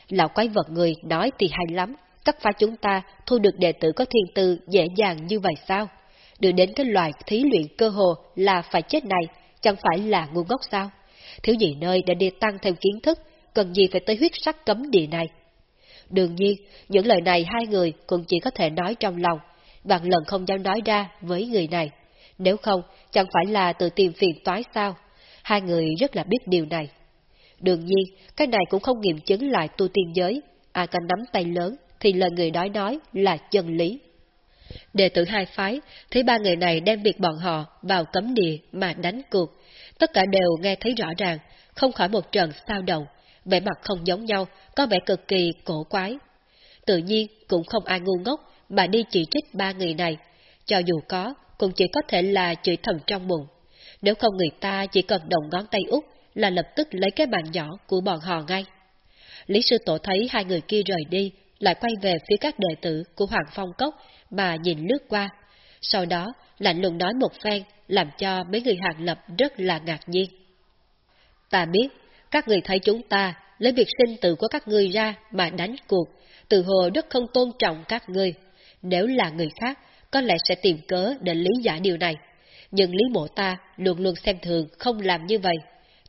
B: Lão quái vật người nói thì hay lắm, các phá chúng ta thu được đệ tử có thiên tư dễ dàng như vậy sao? Đưa đến cái loại thí luyện cơ hồ là phải chết này, chẳng phải là ngu ngốc sao? Thiếu gì nơi để đi tăng thêm kiến thức, cần gì phải tới huyết sắc cấm địa này? Đương nhiên, những lời này hai người cũng chỉ có thể nói trong lòng, vạn lần không dám nói ra với người này. Nếu không, chẳng phải là tự tìm phiền toái sao? Hai người rất là biết điều này. Đương nhiên, cái này cũng không nghiệm chứng lại tu tiên giới, ai cần nắm tay lớn thì lời người nói nói là chân lý. Đệ tử hai phái, thấy ba người này đem việc bọn họ vào cấm địa mà đánh cuộc. Tất cả đều nghe thấy rõ ràng, không khỏi một trận sao động, vẻ mặt không giống nhau, có vẻ cực kỳ cổ quái. Tự nhiên cũng không ai ngu ngốc mà đi chỉ trích ba người này, cho dù có, cũng chỉ có thể là chửi thầm trong bụng. Nếu không người ta chỉ cần động ngón tay út là lập tức lấy cái bàn nhỏ của bọn họ ngay. Lý sư tổ thấy hai người kia rời đi, lại quay về phía các đệ tử của Hoàng Phong Cốc mà nhìn lướt qua. Sau đó, lạnh lùng nói một phen, làm cho mấy người hàng lập rất là ngạc nhiên. Ta biết, các người thấy chúng ta lấy việc sinh tử của các ngươi ra mà đánh cuộc, từ hồ rất không tôn trọng các ngươi. Nếu là người khác, có lẽ sẽ tìm cớ để lý giải điều này. Nhưng lý mộ ta luôn luôn xem thường không làm như vậy.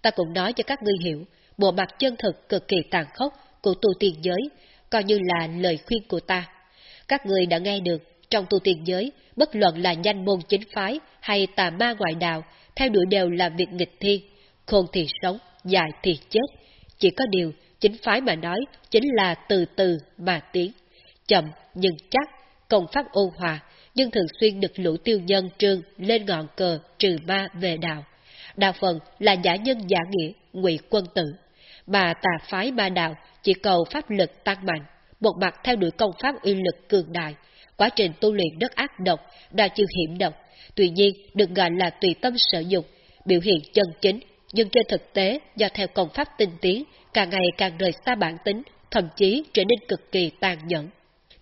B: Ta cũng nói cho các ngươi hiểu, bộ mặt chân thực cực kỳ tàn khốc của tu tiên giới, coi như là lời khuyên của ta. Các người đã nghe được, trong tu tiên giới, bất luận là danh môn chính phái hay tà ma ngoại đạo, theo đuổi đều là việc nghịch thiên, khôn thì sống, dài thì chết. Chỉ có điều, chính phái mà nói chính là từ từ mà tiến. Chậm nhưng chắc, công pháp ôn hòa, nhưng thường xuyên được lũ tiêu nhân trương lên ngọn cờ trừ ma về đạo. Đa phần là giả nhân giả nghĩa, ngụy quân tử. mà tà phái ba đạo chỉ cầu pháp lực tăng mạnh, một mặt theo đuổi công pháp uy lực cường đại, quá trình tu luyện rất ác độc, đa chiêu hiểm độc, tuy nhiên được gọi là tùy tâm sở dụng, biểu hiện chân chính, nhưng trên thực tế do theo công pháp tinh tiến, càng ngày càng rời xa bản tính, thậm chí trở nên cực kỳ tàn nhẫn.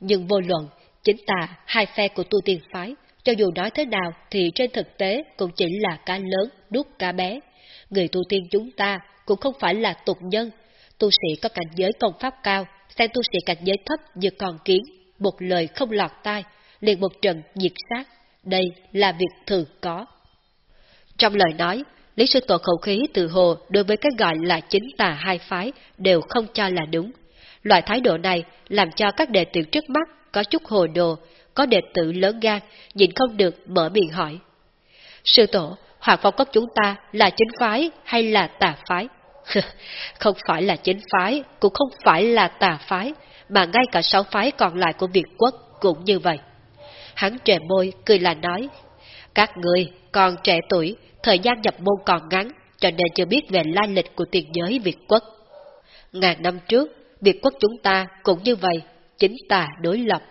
B: Nhưng vô luận, chính tà, hai phe của tu tiên phái, cho dù nói thế nào thì trên thực tế cũng chỉ là cá lớn, đút cá bé. Người tu tiên chúng ta cũng không phải là tục nhân. Tu sĩ có cảnh giới công pháp cao, xem tu sĩ cảnh giới thấp như còn kiến, một lời không lọt tai, liền một trận diệt sát. Đây là việc thường có. Trong lời nói, Lý Sư Tổ khẩu khí từ hồ đối với cái gọi là chính tà hai phái đều không cho là đúng. Loại thái độ này làm cho các đệ tử trước mắt có chút hồ đồ, có đệ tử lớn gan, nhìn không được mở miệng hỏi. Sư Tổ, Hoàng Phong Cốc chúng ta là chính phái hay là tà phái? [LAUGHS] không phải là chính phái, cũng không phải là tà phái, mà ngay cả sáu phái còn lại của Việt quốc cũng như vậy. Hắn trẻ môi, cười là nói, các người còn trẻ tuổi, thời gian nhập môn còn ngắn, cho nên chưa biết về lai lịch của tiền giới Việt quốc. Ngàn năm trước, Việt quốc chúng ta cũng như vậy, chính tà đối lập,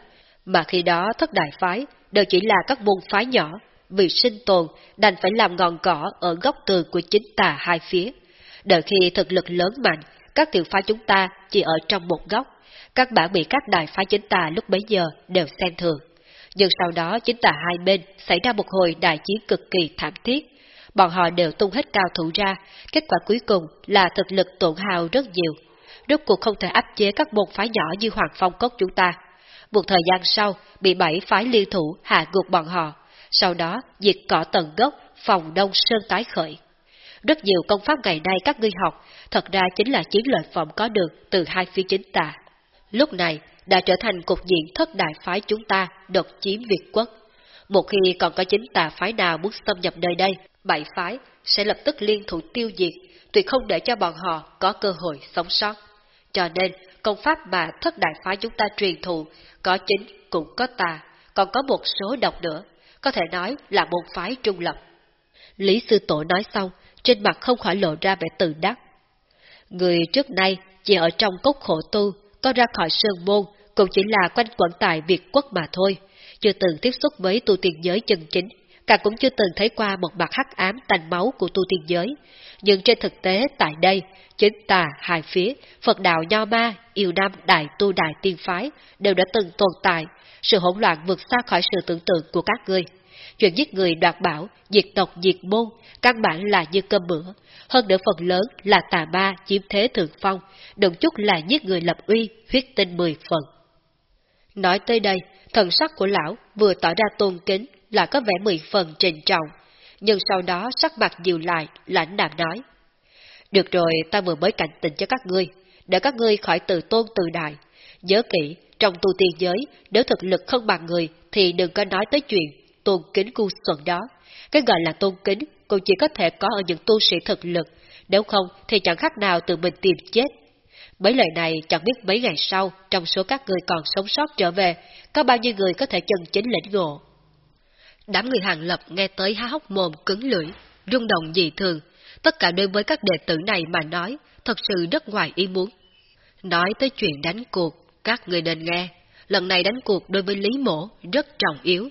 B: mà khi đó thất đại phái đều chỉ là các môn phái nhỏ, vì sinh tồn đành phải làm ngọn cỏ ở góc tường của chính tà hai phía. Đợi khi thực lực lớn mạnh, các tiểu phái chúng ta chỉ ở trong một góc, các bản bị các đại phái chính tà lúc bấy giờ đều xem thường. Nhưng sau đó chính tà hai bên xảy ra một hồi đại chiến cực kỳ thảm thiết. Bọn họ đều tung hết cao thủ ra, kết quả cuối cùng là thực lực tổn hào rất nhiều. Rốt cuộc không thể áp chế các môn phái nhỏ như Hoàng Phong Cốc chúng ta. Một thời gian sau, bị bảy phái liên thủ hạ gục bọn họ, sau đó diệt cỏ tận gốc, phòng đông sơn tái khởi. Rất nhiều công pháp ngày nay các ngươi học, thật ra chính là chiến lợi phẩm có được từ hai phía chính tà. Lúc này đã trở thành cục diện thất đại phái chúng ta độc chiếm Việt quốc. Một khi còn có chính tà phái nào muốn xâm nhập nơi đây, bảy phái sẽ lập tức liên thủ tiêu diệt, tuyệt không để cho bọn họ có cơ hội sống sót. Cho nên, công pháp mà thất đại phái chúng ta truyền thụ, có chính cũng có tà, còn có một số độc nữa, có thể nói là môn phái trung lập. Lý Sư Tổ nói xong, trên mặt không khỏi lộ ra vẻ tự đắc. Người trước nay chỉ ở trong cốc khổ tu, có ra khỏi sơn môn, cũng chỉ là quanh quẩn tại Việt quốc mà thôi, chưa từng tiếp xúc với tu tiên giới chân chính, càng cũng chưa từng thấy qua một mặt hắc ám tanh máu của tu tiên giới. Nhưng trên thực tế tại đây, chính tà, hai phía, Phật đạo Nho Ma, yêu nam đại tu đại tiên phái đều đã từng tồn tại, sự hỗn loạn vượt xa khỏi sự tưởng tượng của các ngươi. Chuyện giết người đoạt bảo, diệt tộc diệt môn, căn bản là như cơm bữa, hơn nữa phần lớn là tà ma chiếm thế thượng phong, đừng chút là giết người lập uy, huyết tinh mười phần. Nói tới đây, thần sắc của lão vừa tỏ ra tôn kính là có vẻ mười phần trình trọng, nhưng sau đó sắc mặt dịu lại, lãnh đạm nói. Được rồi, ta vừa mới cảnh tình cho các ngươi, để các ngươi khỏi tự tôn tự đại. Nhớ kỹ, trong tu tiên giới, nếu thực lực không bằng người, thì đừng có nói tới chuyện tôn kính cu xuẩn đó. Cái gọi là tôn kính cũng chỉ có thể có ở những tu sĩ thực lực, nếu không thì chẳng khác nào tự mình tìm chết. Mấy lời này chẳng biết mấy ngày sau, trong số các người còn sống sót trở về, có bao nhiêu người có thể chân chính lĩnh ngộ. Đám người hàng lập nghe tới há hốc mồm cứng lưỡi, rung động dị thường, tất cả đối với các đệ tử này mà nói, thật sự rất ngoài ý muốn. Nói tới chuyện đánh cuộc, các người nên nghe, lần này đánh cuộc đối với Lý Mổ rất trọng yếu.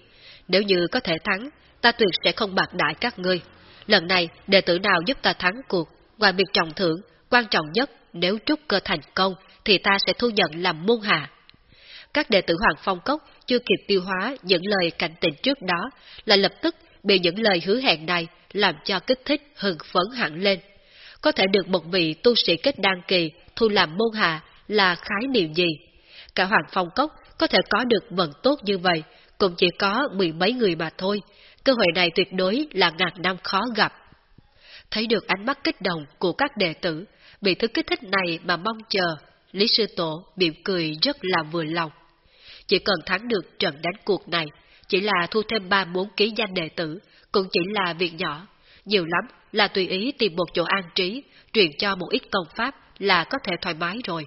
B: Nếu như có thể thắng, ta tuyệt sẽ không bạc đại các ngươi. Lần này, đệ tử nào giúp ta thắng cuộc, ngoài việc trọng thưởng, quan trọng nhất, nếu trúc cơ thành công, thì ta sẽ thu nhận làm môn hạ. Các đệ tử Hoàng Phong Cốc chưa kịp tiêu hóa những lời cảnh tình trước đó, là lập tức bị những lời hứa hẹn này làm cho kích thích hừng phấn hẳn lên. Có thể được một vị tu sĩ kết đăng kỳ thu làm môn hạ là khái niệm gì? Cả Hoàng Phong Cốc có thể có được vận tốt như vậy, cũng chỉ có mười mấy người mà thôi, cơ hội này tuyệt đối là ngàn năm khó gặp. Thấy được ánh mắt kích động của các đệ tử, bị thứ kích thích này mà mong chờ, Lý Sư Tổ mỉm cười rất là vừa lòng. Chỉ cần thắng được trận đánh cuộc này, chỉ là thu thêm ba bốn ký danh đệ tử, cũng chỉ là việc nhỏ. Nhiều lắm là tùy ý tìm một chỗ an trí, truyền cho một ít công pháp là có thể thoải mái rồi.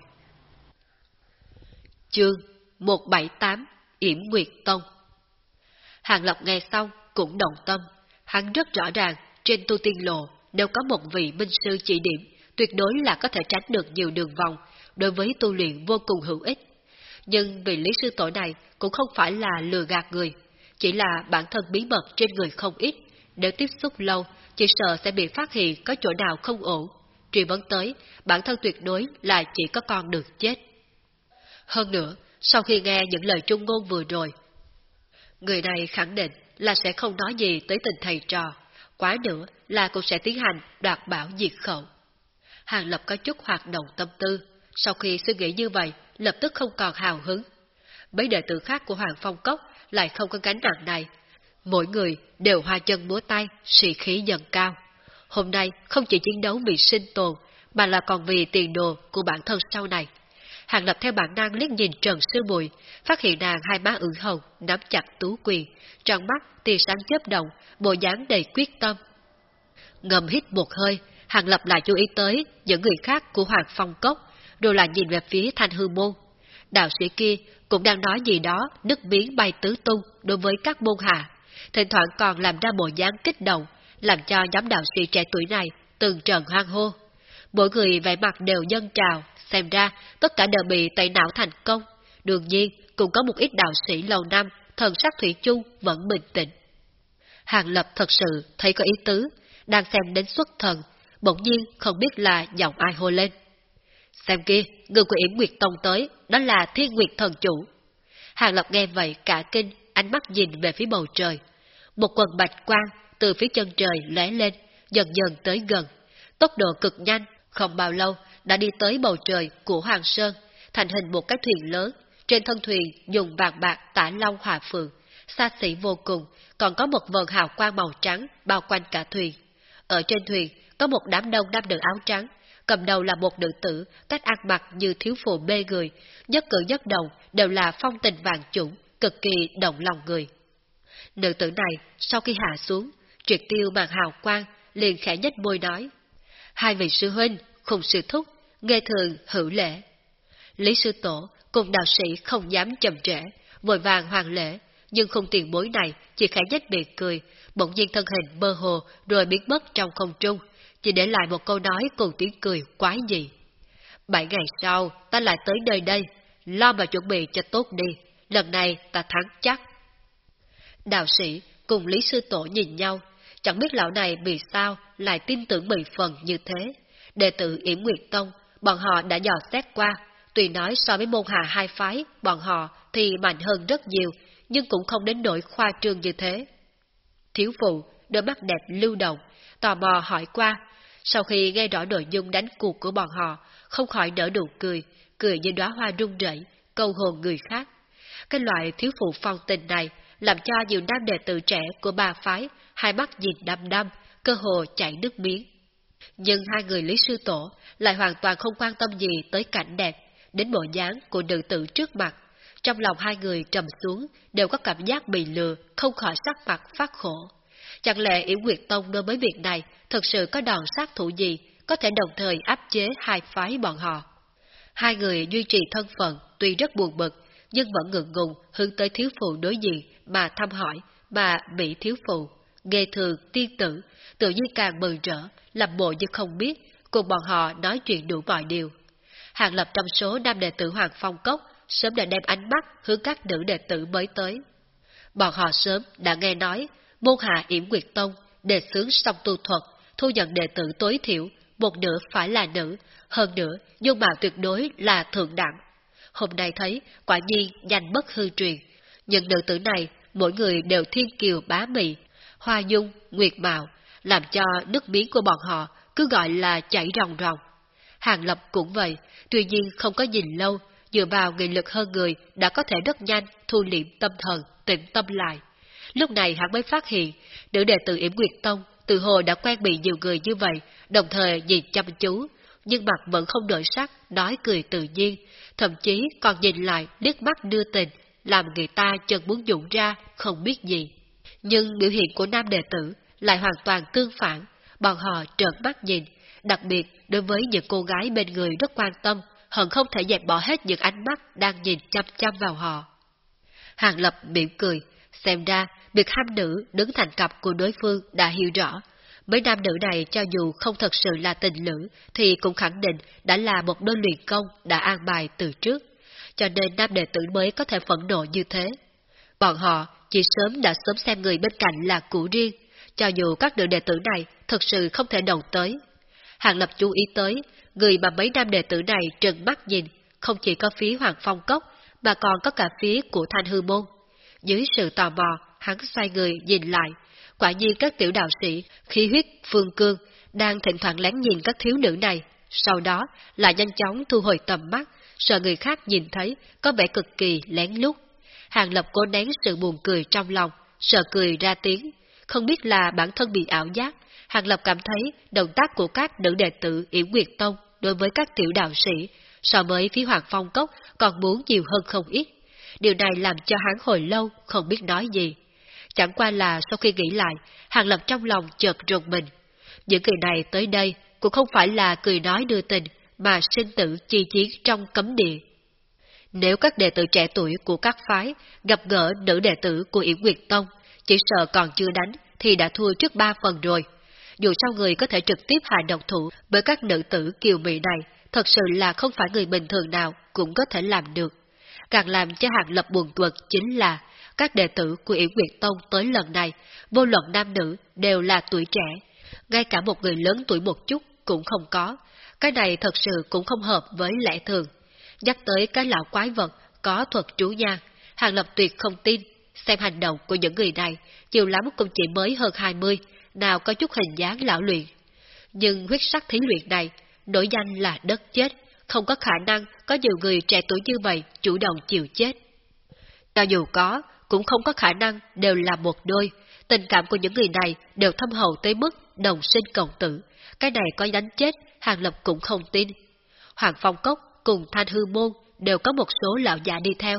B: Chương 178 Yểm Nguyệt Tông Hàng Lộc nghe xong cũng đồng tâm, hắn rất rõ ràng trên tu tiên lộ nếu có một vị minh sư chỉ điểm, tuyệt đối là có thể tránh được nhiều đường vòng, đối với tu luyện vô cùng hữu ích. Nhưng vì lý sư tội này cũng không phải là lừa gạt người, chỉ là bản thân bí mật trên người không ít, nếu tiếp xúc lâu, chỉ sợ sẽ bị phát hiện có chỗ nào không ổn. Truy vấn tới, bản thân tuyệt đối là chỉ có con được chết. Hơn nữa, sau khi nghe những lời trung ngôn vừa rồi, người này khẳng định là sẽ không nói gì tới tình thầy trò, quá nữa là cũng sẽ tiến hành đoạt bảo diệt khẩu. Hàng Lập có chút hoạt động tâm tư, sau khi suy nghĩ như vậy, lập tức không còn hào hứng. Mấy đệ tử khác của Hoàng Phong Cốc lại không có gánh nặng này. Mỗi người đều hoa chân múa tay, sĩ khí dần cao. Hôm nay không chỉ chiến đấu vì sinh tồn, mà là còn vì tiền đồ của bản thân sau này. Hàng Lập theo bản năng liếc nhìn Trần Sư Bùi, phát hiện nàng hai má ửng hồng, nắm chặt tú quỳ, trong mắt tia sáng chớp động, bộ dáng đầy quyết tâm. Ngầm hít một hơi, Hàng Lập lại chú ý tới những người khác của Hoàng Phong Cốc, rồi lại nhìn về phía Thanh Hư Môn. Đạo sĩ kia cũng đang nói gì đó đứt biến bay tứ tung đối với các môn hạ, thỉnh thoảng còn làm ra bộ dáng kích động, làm cho nhóm đạo sĩ trẻ tuổi này từng trần hoang hô. Mỗi người vẻ mặt đều nhân trào, xem ra tất cả đều bị tẩy não thành công. Đương nhiên, cũng có một ít đạo sĩ lâu năm, thần sắc thủy chung vẫn bình tĩnh. Hàng Lập thật sự thấy có ý tứ, đang xem đến xuất thần, bỗng nhiên không biết là giọng ai hô lên. Xem kia, người của Yểm Nguyệt Tông tới, đó là Thiên Nguyệt Thần Chủ. Hàng Lập nghe vậy cả kinh, ánh mắt nhìn về phía bầu trời. Một quần bạch quang từ phía chân trời lóe lên, dần dần tới gần. Tốc độ cực nhanh, không bao lâu đã đi tới bầu trời của Hoàng Sơn, thành hình một cái thuyền lớn. Trên thân thuyền dùng vàng bạc tả long hòa phượng, xa xỉ vô cùng, còn có một vần hào quang màu trắng bao quanh cả thuyền. Ở trên thuyền có một đám đông nam nữ áo trắng, cầm đầu là một nữ tử, cách ăn mặc như thiếu phụ mê người, nhất cử nhất động đều là phong tình vàng chủng, cực kỳ động lòng người. Nữ tử này, sau khi hạ xuống, triệt tiêu màn hào quang, liền khẽ nhếch môi nói. Hai vị sư huynh, khùng sư thúc, nghe thường hữu lễ. Lý sư tổ cùng đạo sĩ không dám chậm trễ, vội vàng hoàng lễ, nhưng không tiền bối này chỉ khẽ nhếch miệng cười, bỗng nhiên thân hình mơ hồ rồi biến mất trong không trung, chỉ để lại một câu nói cùng tiếng cười quái gì. Bảy ngày sau, ta lại tới nơi đây, lo mà chuẩn bị cho tốt đi, lần này ta thắng chắc. Đạo sĩ cùng Lý Sư Tổ nhìn nhau, chẳng biết lão này vì sao lại tin tưởng mười phần như thế. Đệ tử Yểm Nguyệt Tông, bọn họ đã dò xét qua, tuy nói so với môn hạ hai phái, bọn họ thì mạnh hơn rất nhiều, nhưng cũng không đến nỗi khoa trương như thế. Thiếu phụ, đôi mắt đẹp lưu động, tò mò hỏi qua, sau khi nghe rõ nội dung đánh cuộc của bọn họ, không khỏi nở nụ cười, cười như đóa hoa rung rẩy, câu hồn người khác. Cái loại thiếu phụ phong tình này làm cho nhiều nam đệ tử trẻ của ba phái hai mắt nhìn đăm đăm, cơ hồ chảy nước miếng. Nhưng hai người Lý Sư Tổ lại hoàn toàn không quan tâm gì tới cảnh đẹp, đến bộ dáng của nữ tử trước mặt. Trong lòng hai người trầm xuống, đều có cảm giác bị lừa, không khỏi sắc mặt phát khổ. Chẳng lẽ Yểu Nguyệt Tông đối với việc này thực sự có đòn sát thủ gì, có thể đồng thời áp chế hai phái bọn họ? Hai người duy trì thân phận tuy rất buồn bực, nhưng vẫn ngượng ngùng hướng tới thiếu phụ đối diện mà thăm hỏi, mà bị thiếu phụ, ghê thường, tiên tử, tự nhiên càng mừng rỡ, làm bộ như không biết, cùng bọn họ nói chuyện đủ mọi điều. Hàng lập trong số nam đệ tử Hoàng Phong Cốc sớm đã đem ánh mắt hướng các nữ đệ tử mới tới. Bọn họ sớm đã nghe nói môn hạ yểm Nguyệt Tông đề xướng song tu thuật, thu nhận đệ tử tối thiểu, một nửa phải là nữ, hơn nữa dung mạo tuyệt đối là thượng đẳng. Hôm nay thấy, quả nhiên nhanh bất hư truyền. Những nữ tử này, mỗi người đều thiên kiều bá mị, hoa dung, nguyệt mạo, làm cho nước miếng của bọn họ cứ gọi là chảy ròng ròng. Hàng Lập cũng vậy, tuy nhiên không có nhìn lâu, dựa vào nghị lực hơn người đã có thể rất nhanh thu liệm tâm thần, tỉnh tâm lại. Lúc này hắn mới phát hiện, nữ đệ tử Yểm Nguyệt Tông từ hồi đã quen bị nhiều người như vậy, đồng thời nhìn chăm chú, nhưng mặt vẫn không đổi sắc, nói cười tự nhiên, thậm chí còn nhìn lại nước mắt đưa tình, làm người ta chân muốn dũng ra, không biết gì. Nhưng biểu hiện của nam đệ tử lại hoàn toàn tương phản, bọn họ trợn mắt nhìn, đặc biệt đối với những cô gái bên người rất quan tâm, hận không thể dẹp bỏ hết những ánh mắt đang nhìn chăm chăm vào họ. Hàng Lập mỉm cười, xem ra việc ham nữ đứng thành cặp của đối phương đã hiểu rõ, Mấy nam nữ này cho dù không thật sự là tình lữ, thì cũng khẳng định đã là một đôi luyện công đã an bài từ trước, cho nên nam đệ tử mới có thể phẫn nộ như thế. Bọn họ chỉ sớm đã sớm xem người bên cạnh là cũ riêng, cho dù các nữ đệ tử này thật sự không thể đầu tới. Hàng Lập chú ý tới, người mà mấy nam đệ tử này trừng mắt nhìn, không chỉ có phía Hoàng Phong Cốc, mà còn có cả phía của Thanh Hư Môn. Dưới sự tò mò, hắn xoay người nhìn lại, quả nhiên các tiểu đạo sĩ, khí huyết, phương cương, đang thỉnh thoảng lén nhìn các thiếu nữ này, sau đó lại nhanh chóng thu hồi tầm mắt, sợ người khác nhìn thấy, có vẻ cực kỳ lén lút. Hàng Lập cố nén sự buồn cười trong lòng, sợ cười ra tiếng, không biết là bản thân bị ảo giác, Hàng Lập cảm thấy động tác của các nữ đệ tử Yểm Nguyệt Tông đối với các tiểu đạo sĩ so với phía Hoàng Phong Cốc còn muốn nhiều hơn không ít. Điều này làm cho hắn hồi lâu không biết nói gì. Chẳng qua là sau khi nghĩ lại, Hàng Lập trong lòng chợt rùng mình. Những người này tới đây cũng không phải là cười nói đưa tình, mà sinh tử chi chiến trong cấm địa. Nếu các đệ tử trẻ tuổi của các phái gặp gỡ nữ đệ tử của Yển Nguyệt Tông, chỉ sợ còn chưa đánh thì đã thua trước ba phần rồi. Dù sao người có thể trực tiếp hạ độc thủ với các nữ tử kiều mỹ này, thật sự là không phải người bình thường nào cũng có thể làm được. Càng làm cho Hàng Lập buồn tuột chính là các đệ tử của Yển Nguyệt Tông tới lần này, vô luận nam nữ đều là tuổi trẻ, ngay cả một người lớn tuổi một chút cũng không có. Cái này thật sự cũng không hợp với lẽ thường. Nhắc tới cái lão quái vật có thuật trú nha, Hàng Lập tuyệt không tin, xem hành động của những người này, nhiều lắm cũng chỉ mới hơn 20, nào có chút hình dáng lão luyện. Nhưng huyết sắc thí luyện này, nổi danh là đất chết, không có khả năng có nhiều người trẻ tuổi như vậy chủ động chịu chết. Cho dù có, cũng không có khả năng đều là một đôi, tình cảm của những người này đều thâm hậu tới mức đồng sinh cộng tử, cái này có đánh chết, Hàng Lập cũng không tin. Hoàng Phong Cốc cùng Thanh Hư Môn đều có một số lão già đi theo,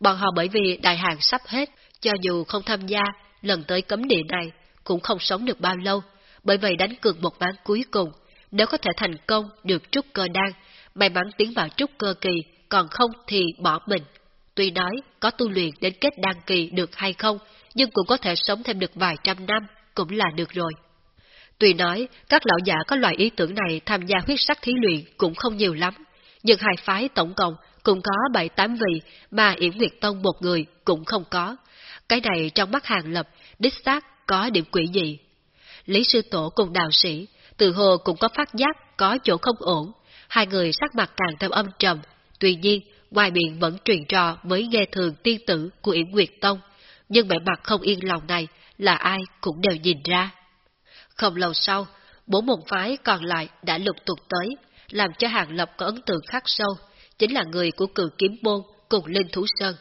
B: bọn họ bởi vì đại hàng sắp hết, cho dù không tham gia lần tới cấm địa này, cũng không sống được bao lâu, bởi vậy đánh cược một ván cuối cùng, nếu có thể thành công được trúc cơ đan, may mắn tiến vào trúc cơ kỳ, còn không thì bỏ mình. Tuy nói có tu luyện đến kết đan kỳ được hay không, nhưng cũng có thể sống thêm được vài trăm năm, cũng là được rồi. Tuy nói các lão giả có loại ý tưởng này tham gia huyết sắc thí luyện cũng không nhiều lắm, nhưng hai phái tổng cộng cũng có bảy tám vị mà Yển Nguyệt Tông một người cũng không có. Cái này trong mắt hàng lập, đích xác có điểm quỷ gì. Lý sư tổ cùng đạo sĩ, từ hồ cũng có phát giác có chỗ không ổn, hai người sắc mặt càng thêm âm trầm, tuy nhiên ngoài miệng vẫn truyền trò với nghe thường tiên tử của Yển Nguyệt Tông, nhưng vẻ mặt không yên lòng này là ai cũng đều nhìn ra. Không lâu sau, bốn môn phái còn lại đã lục tục tới, làm cho Hàng Lập có ấn tượng khắc sâu, chính là người của cử kiếm môn cùng Linh Thú Sơn.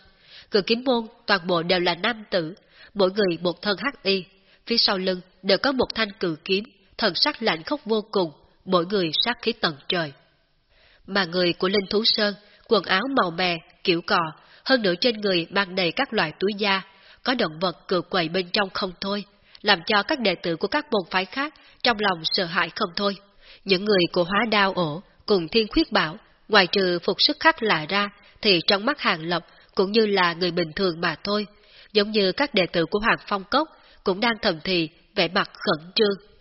B: Cử kiếm môn toàn bộ đều là nam tử, mỗi người một thân hắc y, phía sau lưng đều có một thanh cử kiếm, thần sắc lạnh khốc vô cùng, mỗi người sát khí tận trời. Mà người của Linh Thú Sơn, quần áo màu mè, kiểu cò, hơn nữa trên người mang đầy các loại túi da, có động vật cự quậy bên trong không thôi, làm cho các đệ tử của các môn phái khác trong lòng sợ hãi không thôi. Những người của hóa đao ổ cùng thiên khuyết bảo, ngoài trừ phục sức khác lạ ra, thì trong mắt hàng lập cũng như là người bình thường mà thôi, giống như các đệ tử của Hoàng Phong Cốc cũng đang thầm thì vẻ mặt khẩn trương.